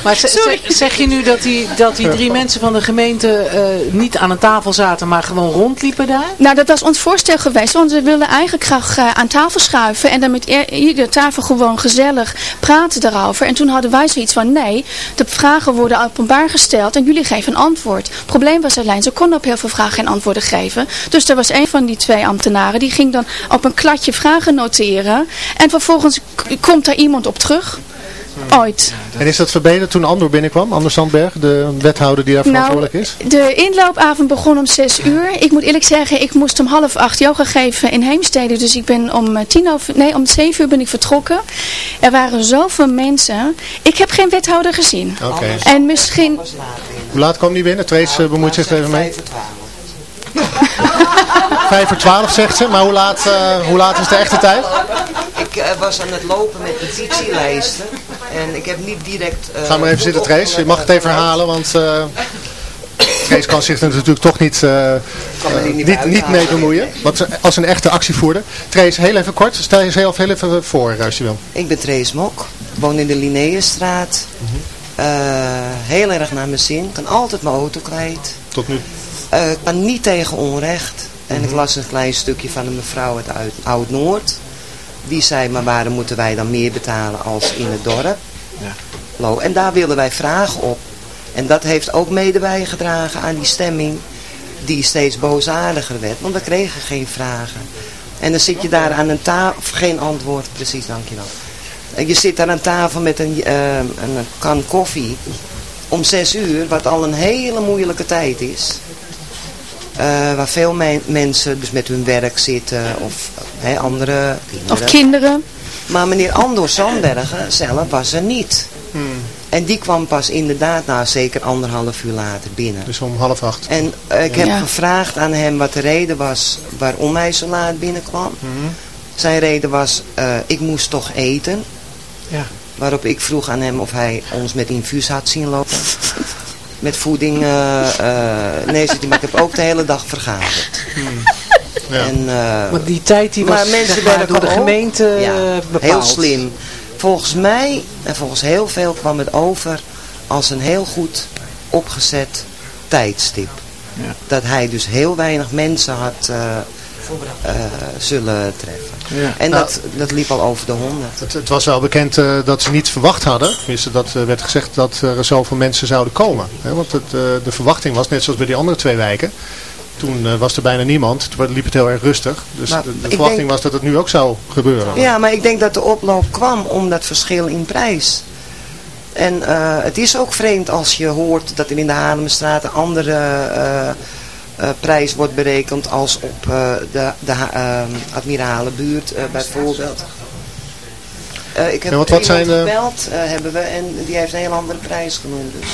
Maar Sorry. zeg, je nu dat die, dat die drie mensen van de gemeente eh, niet aan een tafel zaten, maar gewoon rondliepen daar? Nou, dat was ons voorstel geweest, want we wilden eigenlijk graag aan tafel schuiven en dan met iedere tafel gewoon gezellig praten daarover. En toen hadden wij zoiets van, nee, de vragen worden openbaar gesteld en jullie geven een antwoord. Het probleem was alleen, ze konden op heel veel vragen geen antwoorden geven. Dus er was een van die twee ambtenaren, die ging dan op een kladje vragen noteren. En vervolgens komt daar iemand op terug. Ooit. En is dat verbeterd toen Andor binnenkwam? Andor Sandberg, de wethouder die daar Nou, verantwoordelijk is? De inloopavond begon om 6 uur. Ik moet eerlijk zeggen, ik moest om half acht yoga geven in Heemstede. Dus ik ben om, eh, tien over, nee, om 7 uur ben ik vertrokken. Er waren zoveel mensen. Ik heb geen wethouder gezien. Oké. En misschien... Hoe laat kwam die binnen? Trace uh, bemoeit zich er even mee. [LAUGHS] Vijf voor twaalf zegt ze, maar hoe laat, eh, hoe laat is de echte tijd? Ik eh, was aan het lopen met petitielijsten en ik heb niet direct... eh, Ga maar even zitten Trace, je mag het even herhalen, want Trace kan zich er natuurlijk toch niet, uh, niet, niet, niet mee bemoeien. Want als een echte actievoerder. Trace, heel even kort, stel jezelf heel even voor als je wil. Ik ben Trace Mok, woon in de Linnaeusstraat. -hmm. heel erg naar mijn zin, kan altijd mijn auto kwijt. Tot nu? Uh, kan niet tegen onrecht. En mm -hmm. ik las een klein stukje van een mevrouw uit Oud-Noord. Die zei, maar waarom moeten wij dan meer betalen als in het dorp? Ja. En daar wilden wij vragen op. En dat heeft ook mede bijgedragen aan die stemming die steeds boosaardiger werd. Want we kregen geen vragen. En dan zit je daar aan een tafel, geen antwoord, precies, dankjewel. En je zit daar aan tafel met een, uh, een kan koffie om zes uur, wat al een hele moeilijke tijd is. Uh, waar veel me mensen dus met hun werk zitten of he, andere kinderen. Of kinderen. Maar meneer Andor Sandbergen zelf was er niet. Hmm. En die kwam pas inderdaad nou zeker anderhalf uur later binnen. Dus om half acht. En uh, ik heb ja. gevraagd aan hem wat de reden was waarom hij zo laat binnenkwam. Hmm. Zijn reden was, uh, ik moest toch eten. Ja. Waarop ik vroeg aan hem of hij ons met infuus had zien lopen. Met voeding. Uh, uh, nee, zit maar ik heb ook de hele dag vergaderd. Hmm. Ja. En, uh, maar die tijd die was maar mensen maar, door de gemeente ja, bepaald. Heel slim. Volgens mij en volgens heel veel kwam het over als een heel goed opgezet tijdstip. Ja. Dat hij dus heel weinig mensen had zullen treffen. Ja. En nou, dat, dat liep al over de honderd. Het, het, was wel bekend uh, dat ze niet verwacht hadden. Tenminste, dat uh, werd gezegd dat er zoveel mensen zouden komen. Hè? Want het, de verwachting was, net zoals bij die andere twee wijken. Toen was er bijna niemand. Toen liep het heel erg rustig. Dus maar de, de verwachting denk, was dat het nu ook zou gebeuren. Ja, maar ik denk dat de oploop kwam om dat verschil in prijs. En het is ook vreemd als je hoort dat er in de Haarlemstraat andere uh, prijs wordt berekend als op uh, de, de uh, Admiralenbuurt bijvoorbeeld. ik heb ja, wat, wat zijn gebeld, hebben we, en die heeft een heel andere prijs genoemd. Dus.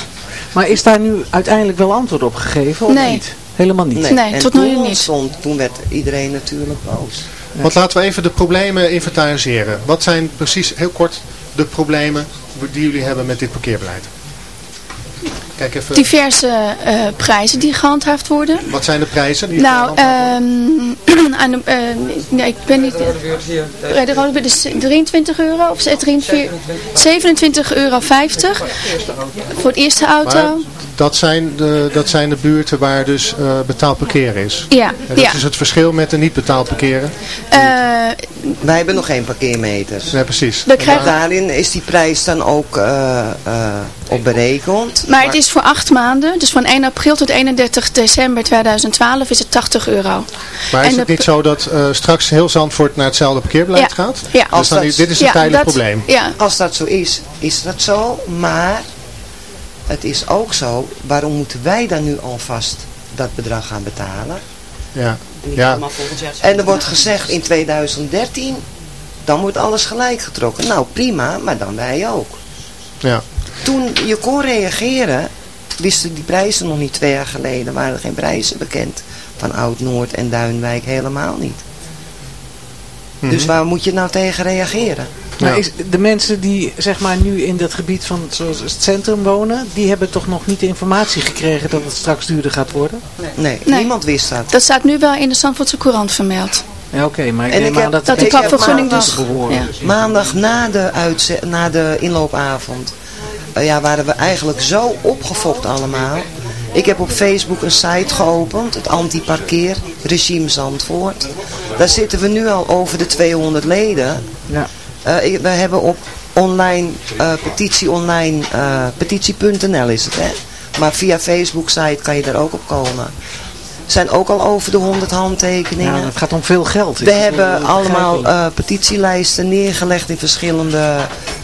Maar is daar nu uiteindelijk wel antwoord op gegeven of nee. niet? Helemaal niet? Nee, nee en tot toen nu niet. Toen werd iedereen natuurlijk boos. Ja. Want laten we even de problemen inventariseren. Wat zijn precies, heel kort, de problemen die jullie hebben met dit parkeerbeleid? Kijk even. Diverse uh, prijzen die gehandhaafd worden. Wat zijn de prijzen die nou, um, [CLEARS THROAT] aan de, uh, nee, ik ben niet... De rode is 23 euro of 27 euro 50 voor het eerste auto. Maar dat zijn de, dat zijn de buurten waar dus uh, betaald parkeren is. Ja. En dat ja. is het verschil met de niet betaald parkeren. Wij hebben nog geen parkeermeters. Nee, precies. We krijgen... Daarin is die prijs dan ook op berekend. Maar, maar het is voor acht maanden, dus van 1 april tot 31 december 2012 is het 80 euro. Maar is en het niet zo dat uh, straks heel Zandvoort naar hetzelfde parkeerbeleid ja. gaat? Ja. Dus dan, dat, dit is een ja, tijdelijk dat, probleem. Ja. Als dat zo is, is dat zo. Maar het is ook zo, waarom moeten wij dan nu alvast dat bedrag gaan betalen? Ja. ja. En er wordt gezegd in 2013, dan wordt alles gelijk getrokken. Nou prima, maar dan wij ook. Ja. Toen je kon reageren, wisten die prijzen nog niet twee jaar geleden. Waren er geen prijzen bekend van Oud-Noord en Duinwijk helemaal niet. Mm -hmm. Dus waar moet je nou tegen reageren? Maar is de mensen die zeg maar nu in dat gebied van zoals het centrum wonen, die hebben toch nog niet de informatie gekregen dat het straks duurder gaat worden? Nee, nee, nee. niemand wist dat. Dat staat nu wel in de Zandvoortse Courant vermeld. Ja, oké, okay, maar ik en neem ik aan dat, dat die klapvergunning dus ja. maandag na de, na de inloopavond uh, ja, waren we eigenlijk zo opgefokt allemaal. Ik heb op Facebook een site geopend, het anti-parkeer regime Zandvoort. Daar zitten we nu al over de 200 leden. Ja. Uh, we hebben op online, eh, petitie online, eh, petitie.nl is het hè. Maar via Facebook site kan je daar ook op komen. Er zijn ook al over de 100 handtekeningen. Ja, het gaat om veel geld. We hebben eh, allemaal eh, petitielijsten neergelegd in verschillende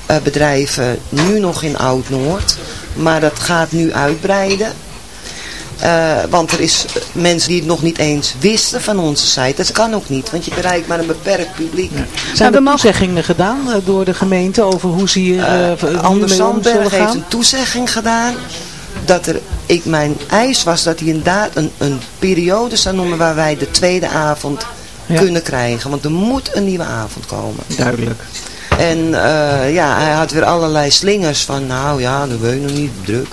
eh, bedrijven. Nu nog in Oud-Noord. Maar dat gaat nu uitbreiden. Eh, want er is mensen die het nog niet eens wisten van onze site. Dat kan ook niet, want je bereikt maar een beperkt publiek. Zijn er toezeggingen gedaan eh, door de gemeente over hoe ze hier mee Anders om Zandberg heeft een toezegging gedaan dat er, ik, mijn eis was dat hij inderdaad een, een periode zou noemen waar wij de tweede avond Ja. kunnen krijgen. Want er moet een nieuwe avond komen. Duidelijk. En eh, ja, hij had weer allerlei slingers van, nou ja, dat weet je nog niet, druk.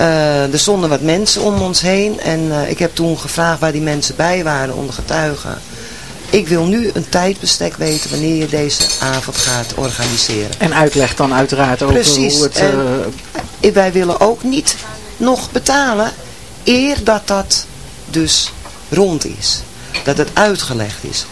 Eh, er stonden wat mensen om ons heen en eh, ik heb toen gevraagd waar die mensen bij waren onder getuigen. Ik wil nu een tijdbestek weten wanneer je deze avond gaat organiseren. En uitleg dan uiteraard over Precies. hoe het... En eh, wij willen ook niet nog betalen eer dat dat dus rond is. Dat het uitgelegd is.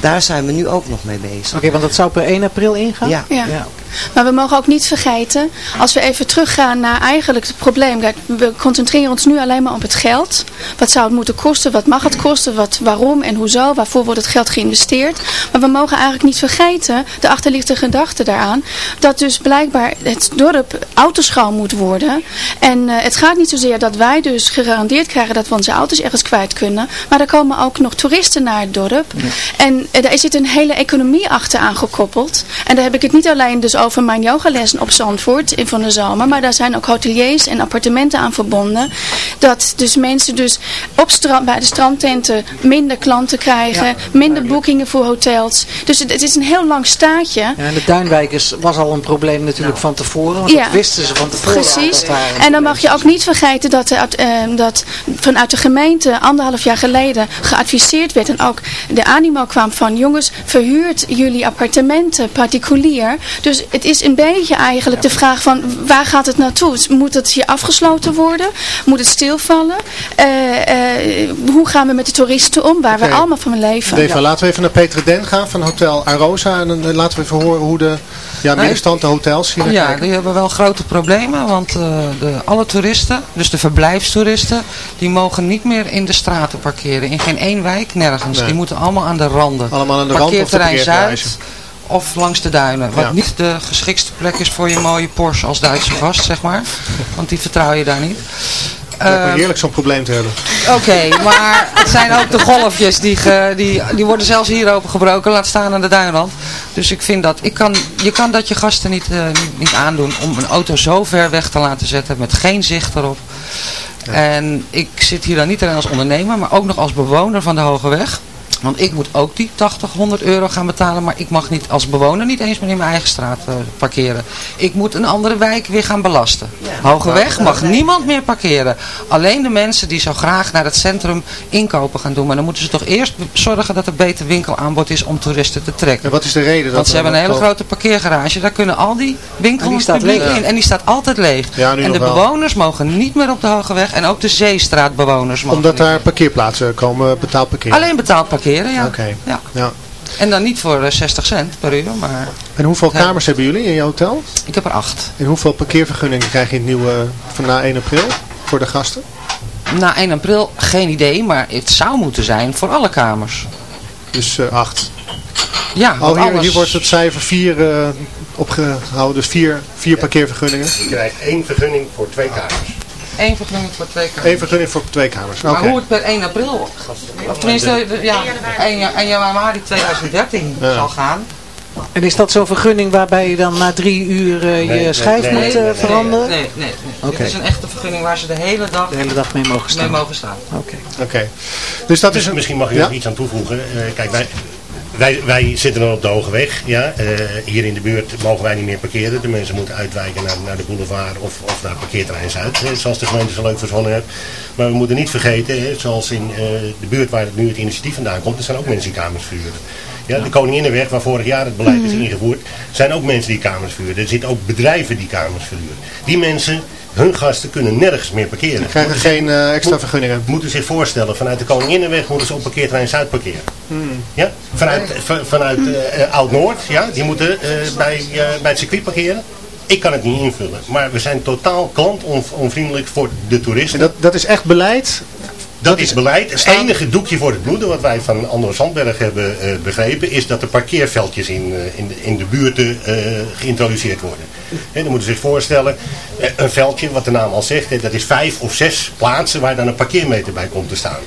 Daar zijn we nu ook nog mee bezig. Oké, want dat zou per 1 april ingaan? Ja. Ja. Maar we mogen ook niet vergeten, als we even teruggaan naar eigenlijk het probleem. Kijk, we concentreren ons nu alleen maar op het geld. Wat zou het moeten kosten? Wat mag het kosten? Wat, waarom en hoezo? Waarvoor wordt het geld geïnvesteerd? Maar we mogen eigenlijk niet vergeten, de achterliggende gedachte daaraan, dat dus blijkbaar het dorp autoschoon moet worden. En eh, het gaat niet zozeer dat wij dus gegarandeerd krijgen dat we onze auto's ergens kwijt kunnen. Maar er komen ook nog toeristen naar het dorp. En eh, daar zit een hele economie achter aangekoppeld. En daar heb ik het niet alleen dus over mijn yogalessen op Zandvoort in van de zomer. Maar daar zijn ook hoteliers en appartementen aan verbonden. Dat dus mensen dus op strand, bij de strandtenten minder klanten krijgen. minder boekingen voor hotels. Dus het, het is een heel lang staatje. Ja, en de Duinwijkers was al een probleem natuurlijk van tevoren. Want Ja. dat wisten ze van tevoren Precies. En dan mag je ook niet vergeten dat, er eh, dat vanuit de gemeente anderhalf jaar geleden geadviseerd werd. En ook de animo kwam van jongens, verhuurt jullie appartementen particulier. Dus het is een beetje eigenlijk de vraag van waar gaat het naartoe? Moet het hier afgesloten worden? Moet het stilvallen? Eh, eh, hoe gaan we met de toeristen om waar we allemaal van leven? Deva, laten we even naar Peter Den gaan van Hotel Arosa. En dan eh, laten we even horen hoe de ja, middenstand, de hotels hier naar Ja, kijken. die hebben wel grote problemen, want eh, de, alle toeristen, dus de verblijfstoeristen, die mogen niet meer in de straten parkeren. In geen één wijk, nergens. Nee. Die moeten allemaal aan de randen. Allemaal aan de rand of de Zuid. Of langs de duinen. Wat Ja. niet de geschikste plek is voor je mooie Porsche als Duitse gast, zeg maar. Want die vertrouw je daar niet. Lijkt me Ehm, heerlijk zo'n probleem te hebben. Oké, maar het zijn ook de golfjes die, ge- die, die worden zelfs hier opengebroken, laat staan aan de duinrand. Dus ik vind dat, ik kan, je kan dat je gasten niet, eh, niet, niet aandoen om een auto zo ver weg te laten zetten met geen zicht erop. En ik zit hier dan niet alleen als ondernemer, maar ook nog als bewoner van de Hoge Weg. Want ik moet ook die 80, 100 euro gaan betalen, maar ik mag niet als bewoner niet eens meer in mijn eigen straat eh, parkeren. Ik moet een andere wijk weer gaan belasten. Hogeweg mag niemand meer parkeren. Alleen de mensen die zo graag naar het centrum inkopen gaan doen. Maar dan moeten ze toch eerst zorgen dat er beter winkelaanbod is om toeristen te trekken. En wat is de reden? dat Want ze hebben een hele grote parkeergarage. Daar kunnen al die winkels En die staat publiek leeg. in. En die staat altijd leeg. Ja, nu en de wel. bewoners mogen niet meer op de Hogeweg. En ook de Zeestraatbewoners mogen Omdat niet. daar parkeerplaatsen komen, betaald parkeren. Alleen betaald parkeren, ja. Oké. ja. Ja. En dan niet voor eh, 60 cent per uur, maar En hoeveel kamers hebben jullie in je hotel? ik heb er acht. En hoeveel parkeervergunningen krijg je in het nieuwe van na 1 april voor de gasten? Na 1 april geen idee, maar het zou moeten zijn voor alle kamers. Dus eh, acht. Ja, Oh, hier, alles- hier wordt het cijfer 4 eh, opgehouden. Dus vier, vier parkeervergunningen. Je krijgt één vergunning voor twee kamers. Één vergunning voor twee kamers. Eén vergunning voor twee kamers. Oké. Maar hoe het per 1 april, of tenminste, ja, 1, ja- 1 januari 2013 Ja. zal gaan. En is dat zo'n vergunning waarbij je dan na drie uur eh, je nee, schijf nee, moet nee, eh, nee, nee. veranderen? Nee, nee, nee. Dit is een echte vergunning waar ze de hele dag De hele dag mee mogen mee staan. mogen staan. Oké. Oké. Dus dat is Dus een... misschien mag ik Ja? nog iets aan toevoegen. Eh, kijk, wij, wij, wij zitten dan op de Hoge Weg. Ja? Eh, hier in de buurt mogen wij niet meer parkeren. De mensen moeten uitwijken naar, naar de boulevard of, of naar parkeerterrein Zuid. hè, Zoals de gemeente zo leuk verzonnen heeft. Maar we moeten niet vergeten, hè, zoals in eh, de buurt waar het nu het initiatief vandaan komt. Er zijn ook mensen die kamers vuren. Ja, de Koninginnenweg, waar vorig jaar het beleid is ingevoerd, zijn ook mensen die kamers vuren. Er zitten ook bedrijven die kamers vuren. Die mensen hun gasten kunnen nergens meer parkeren. krijgen Moeten geen, eh, extra moet- vergunningen. Moeten zich voorstellen, vanuit de Koninginnenweg moeten ze op parkeerterrein Zuid parkeren. Hmm. Ja? Vanuit, van- vanuit eh, eh, Oud-Noord, ja? die moeten bij, bij het circuit parkeren. Ik kan het niet invullen, maar we zijn totaal klantonvriendelijk voor de toeristen. En dat, dat is echt beleid? Dat is beleid. Het enige doekje voor het bloeden wat wij van Andor Zandberg hebben eh, begrepen is dat er parkeerveldjes in, eh, in, de, in de buurten eh, geïntroduceerd worden. Hè, dan moeten ze zich voorstellen, een veldje, wat de naam al zegt, dat is vijf of zes plaatsen waar dan een parkeermeter bij komt te staan.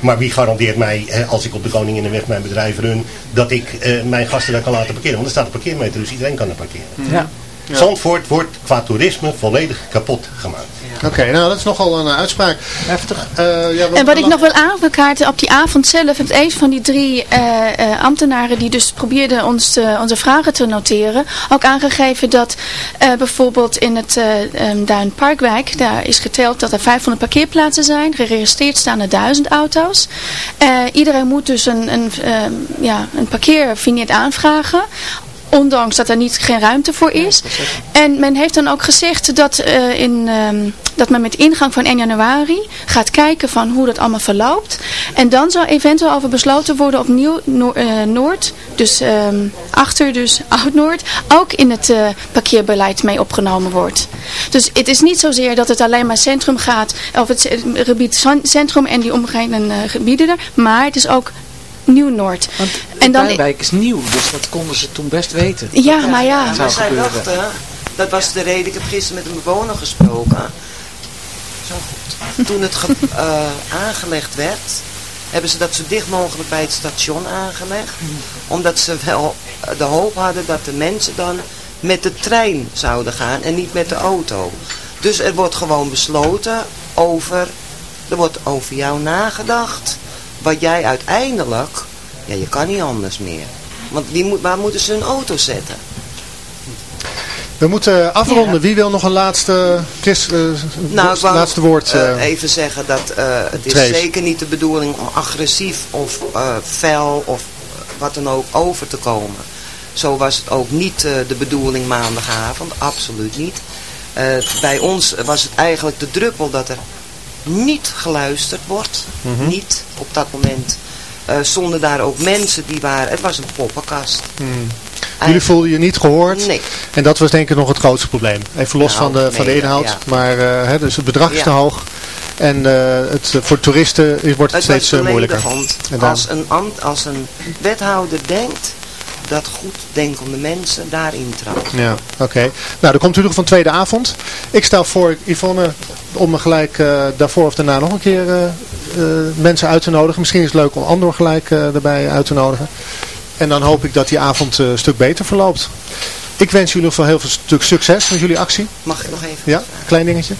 Maar wie garandeert mij, eh, als ik op de Koninginnenweg mijn bedrijf run, dat ik eh, mijn gasten daar kan laten parkeren? Want er staat een parkeermeter, dus iedereen kan er parkeren. Ja. Ja. Zandvoort wordt qua toerisme volledig kapot gemaakt. Oké, nou dat is nogal een eh, uitspraak. Heftig. ja, En wat ik nog wil aankaarten op die avond zelf, heeft een van die drie eh, eh, ambtenaren die dus probeerden ons te- onze vragen te noteren, ook aangegeven dat eh, bijvoorbeeld in het eh em, Duin Parkwijk, daar is geteld dat er 500 parkeerplaatsen zijn, geregistreerd staan er 1000 auto's. Eh, iedereen moet dus een, een, em, ja, een parkeervignet aanvragen. Ondanks dat er niet, geen ruimte voor is. En men heeft dan ook gezegd dat, eh, in, ehm, dat men met ingang van 1 januari gaat kijken van hoe dat allemaal verloopt. En dan zal eventueel over besloten worden of Nieuw Noor- eh, Noord, dus ehm, achter dus [LAUGHS] Oud-Noord, ook in het eh, parkeerbeleid mee opgenomen wordt. Dus het is niet zozeer dat het alleen maar centrum gaat, of het gebied cen- centrum en die omgevende eh, gebieden er, maar het is ook Nieuw-Noord. En dan... Tuinwijk is nieuw, dus dat konden ze toen best weten. Ja, maar ja. Maar zij dachten, dat was de reden, ik heb gisteren met een bewoner gesproken. Zo goed. Toen het ge- eh, aangelegd werd, hebben ze dat zo dicht mogelijk bij het station aangelegd. Omdat ze wel de hoop hadden dat de mensen dan met de trein zouden gaan en niet met de auto. Dus er wordt gewoon besloten over, er wordt over jou nagedacht. Wat jij uiteindelijk, ja je kan niet anders meer. Want wie moet, waar moeten ze hun auto zetten? We moeten afronden. Wie wil nog een laatste, Chris, eh, Nou, ik laatste woord? eh, eh, even zeggen dat het is zeker niet de bedoeling om agressief of fel of wat dan ook over te komen. Zo was het ook niet de bedoeling maandagavond, absoluut niet. Bij ons was het eigenlijk de druppel dat er niet geluisterd wordt. Mhm. Niet op dat moment. Eh stonden daar ook mensen die waren, het was een poppenkast. hmm. Jullie voelden je niet gehoord. Nee. En dat was denk ik nog het grootste probleem. Even los Nou, van, de, van de inhoud. ja. Maar eh, hè, dus het bedrag is te hoog. En eh, het, voor toeristen is- wordt het, Het steeds eh, moeilijker. En Als een, ambt, als een wethouder denkt dat goed denkende mensen daarin trappen. Ja, oké. Nou, er komt u nog van tweede avond. Ik stel voor, Yvonne, om me gelijk eh, daarvoor of daarna nog een keer eh, eh, mensen uit te nodigen. Misschien is het leuk om Andor gelijk erbij uit te nodigen. En dan hoop ik dat die avond een stuk beter verloopt. Ik wens jullie nog veel heel veel stuk succes met jullie actie. Mag ik nog even? Ja, klein dingetje.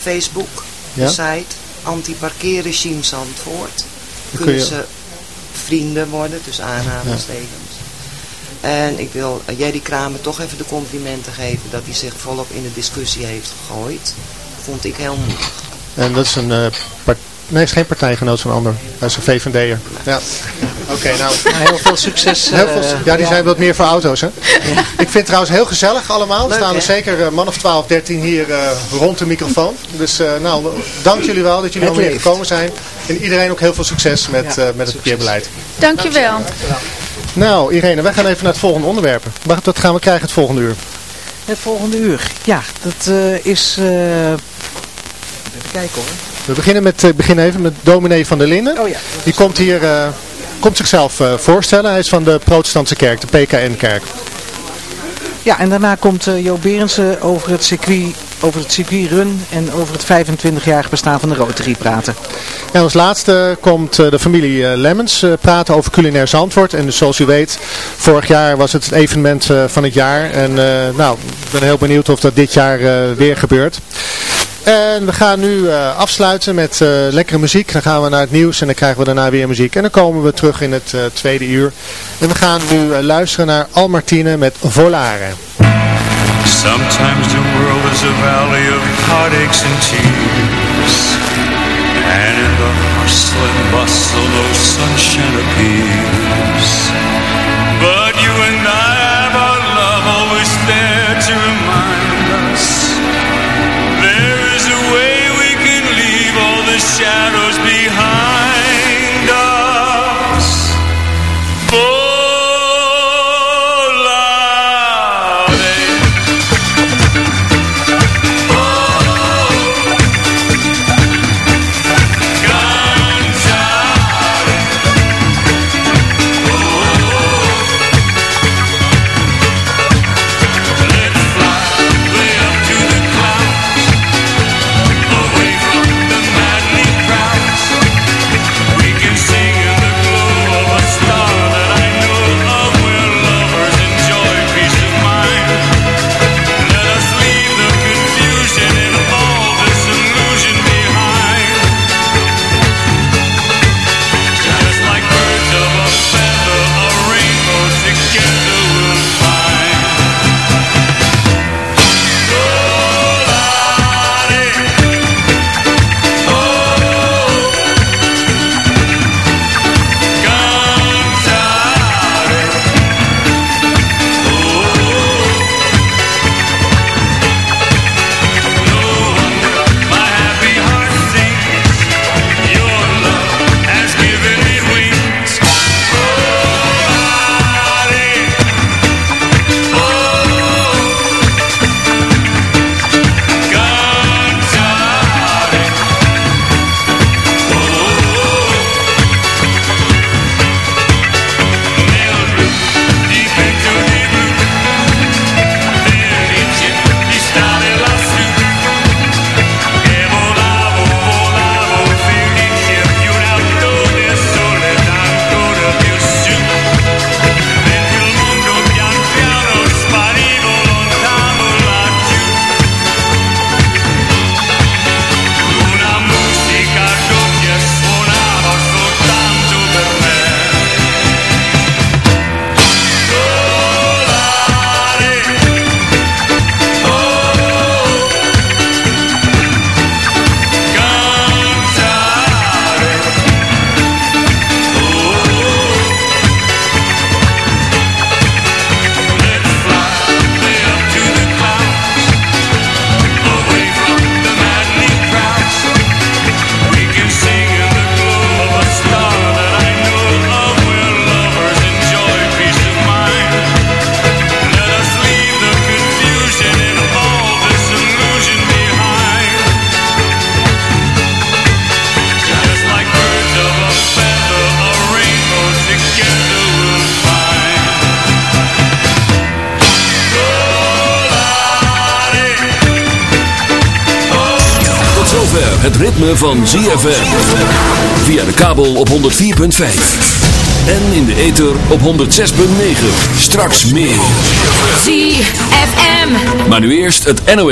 Facebook, Ja. de site, anti-parkeerregime Zandvoort. Kunnen je- ze vrienden worden, dus aanhalingstekens. En ik wil uh, Jerry Kramer toch even de complimenten geven dat hij zich volop in de discussie heeft gegooid. Vond ik heel moedig. En dat is een... eh, part- Nee, is geen partijgenoot van Andor. Hij is een VVD'er. Ja. Oké, nou. Heel veel succes. Heel veel, eh, ja, die zijn wat meer voor auto's, hè? Ik vind het trouwens heel gezellig allemaal. Er staan er hè? zeker een man of 12, 13 hier eh, rond de microfoon. Dus eh, nou, dank jullie wel dat jullie leeft. gekomen zijn. En iedereen ook heel veel succes met, Ja, eh, met het parkeerbeleid. Dankjewel. Nou, Irene, wij gaan even naar het volgende onderwerp. Wat gaan we krijgen het volgende uur? Het volgende uur. Ja, dat eh, is... eh, even kijken hoor. We beginnen, met, eh, beginnen even met dominee van der Linden. Oh ja. Die komt hier, komt zichzelf voorstellen. Hij is van de protestantse kerk, de PKN-kerk. Ja, en daarna komt Jo Berendsen over het circuit, over het circuitrun en over het 25-jarig bestaan van de Rotary praten. En als laatste komt eh, de familie eh, Lemmens eh, praten over culinair Zandvoort. En dus zoals u weet, vorig jaar was het het evenement van het jaar. En nou, ik ben heel benieuwd of dat dit jaar weer gebeurt. En we gaan nu afsluiten met lekkere muziek. Dan gaan we naar het nieuws en dan krijgen we daarna weer muziek. En dan komen we terug in het tweede uur. En we gaan nu luisteren naar Almartine met Volare. Sometimes the world is a valley of heartaches and tears. And in the hustle and bustle no sunshine appears 104.5. En in de ether op 106.9. Straks meer. ZFM. Maar nu eerst het NOS.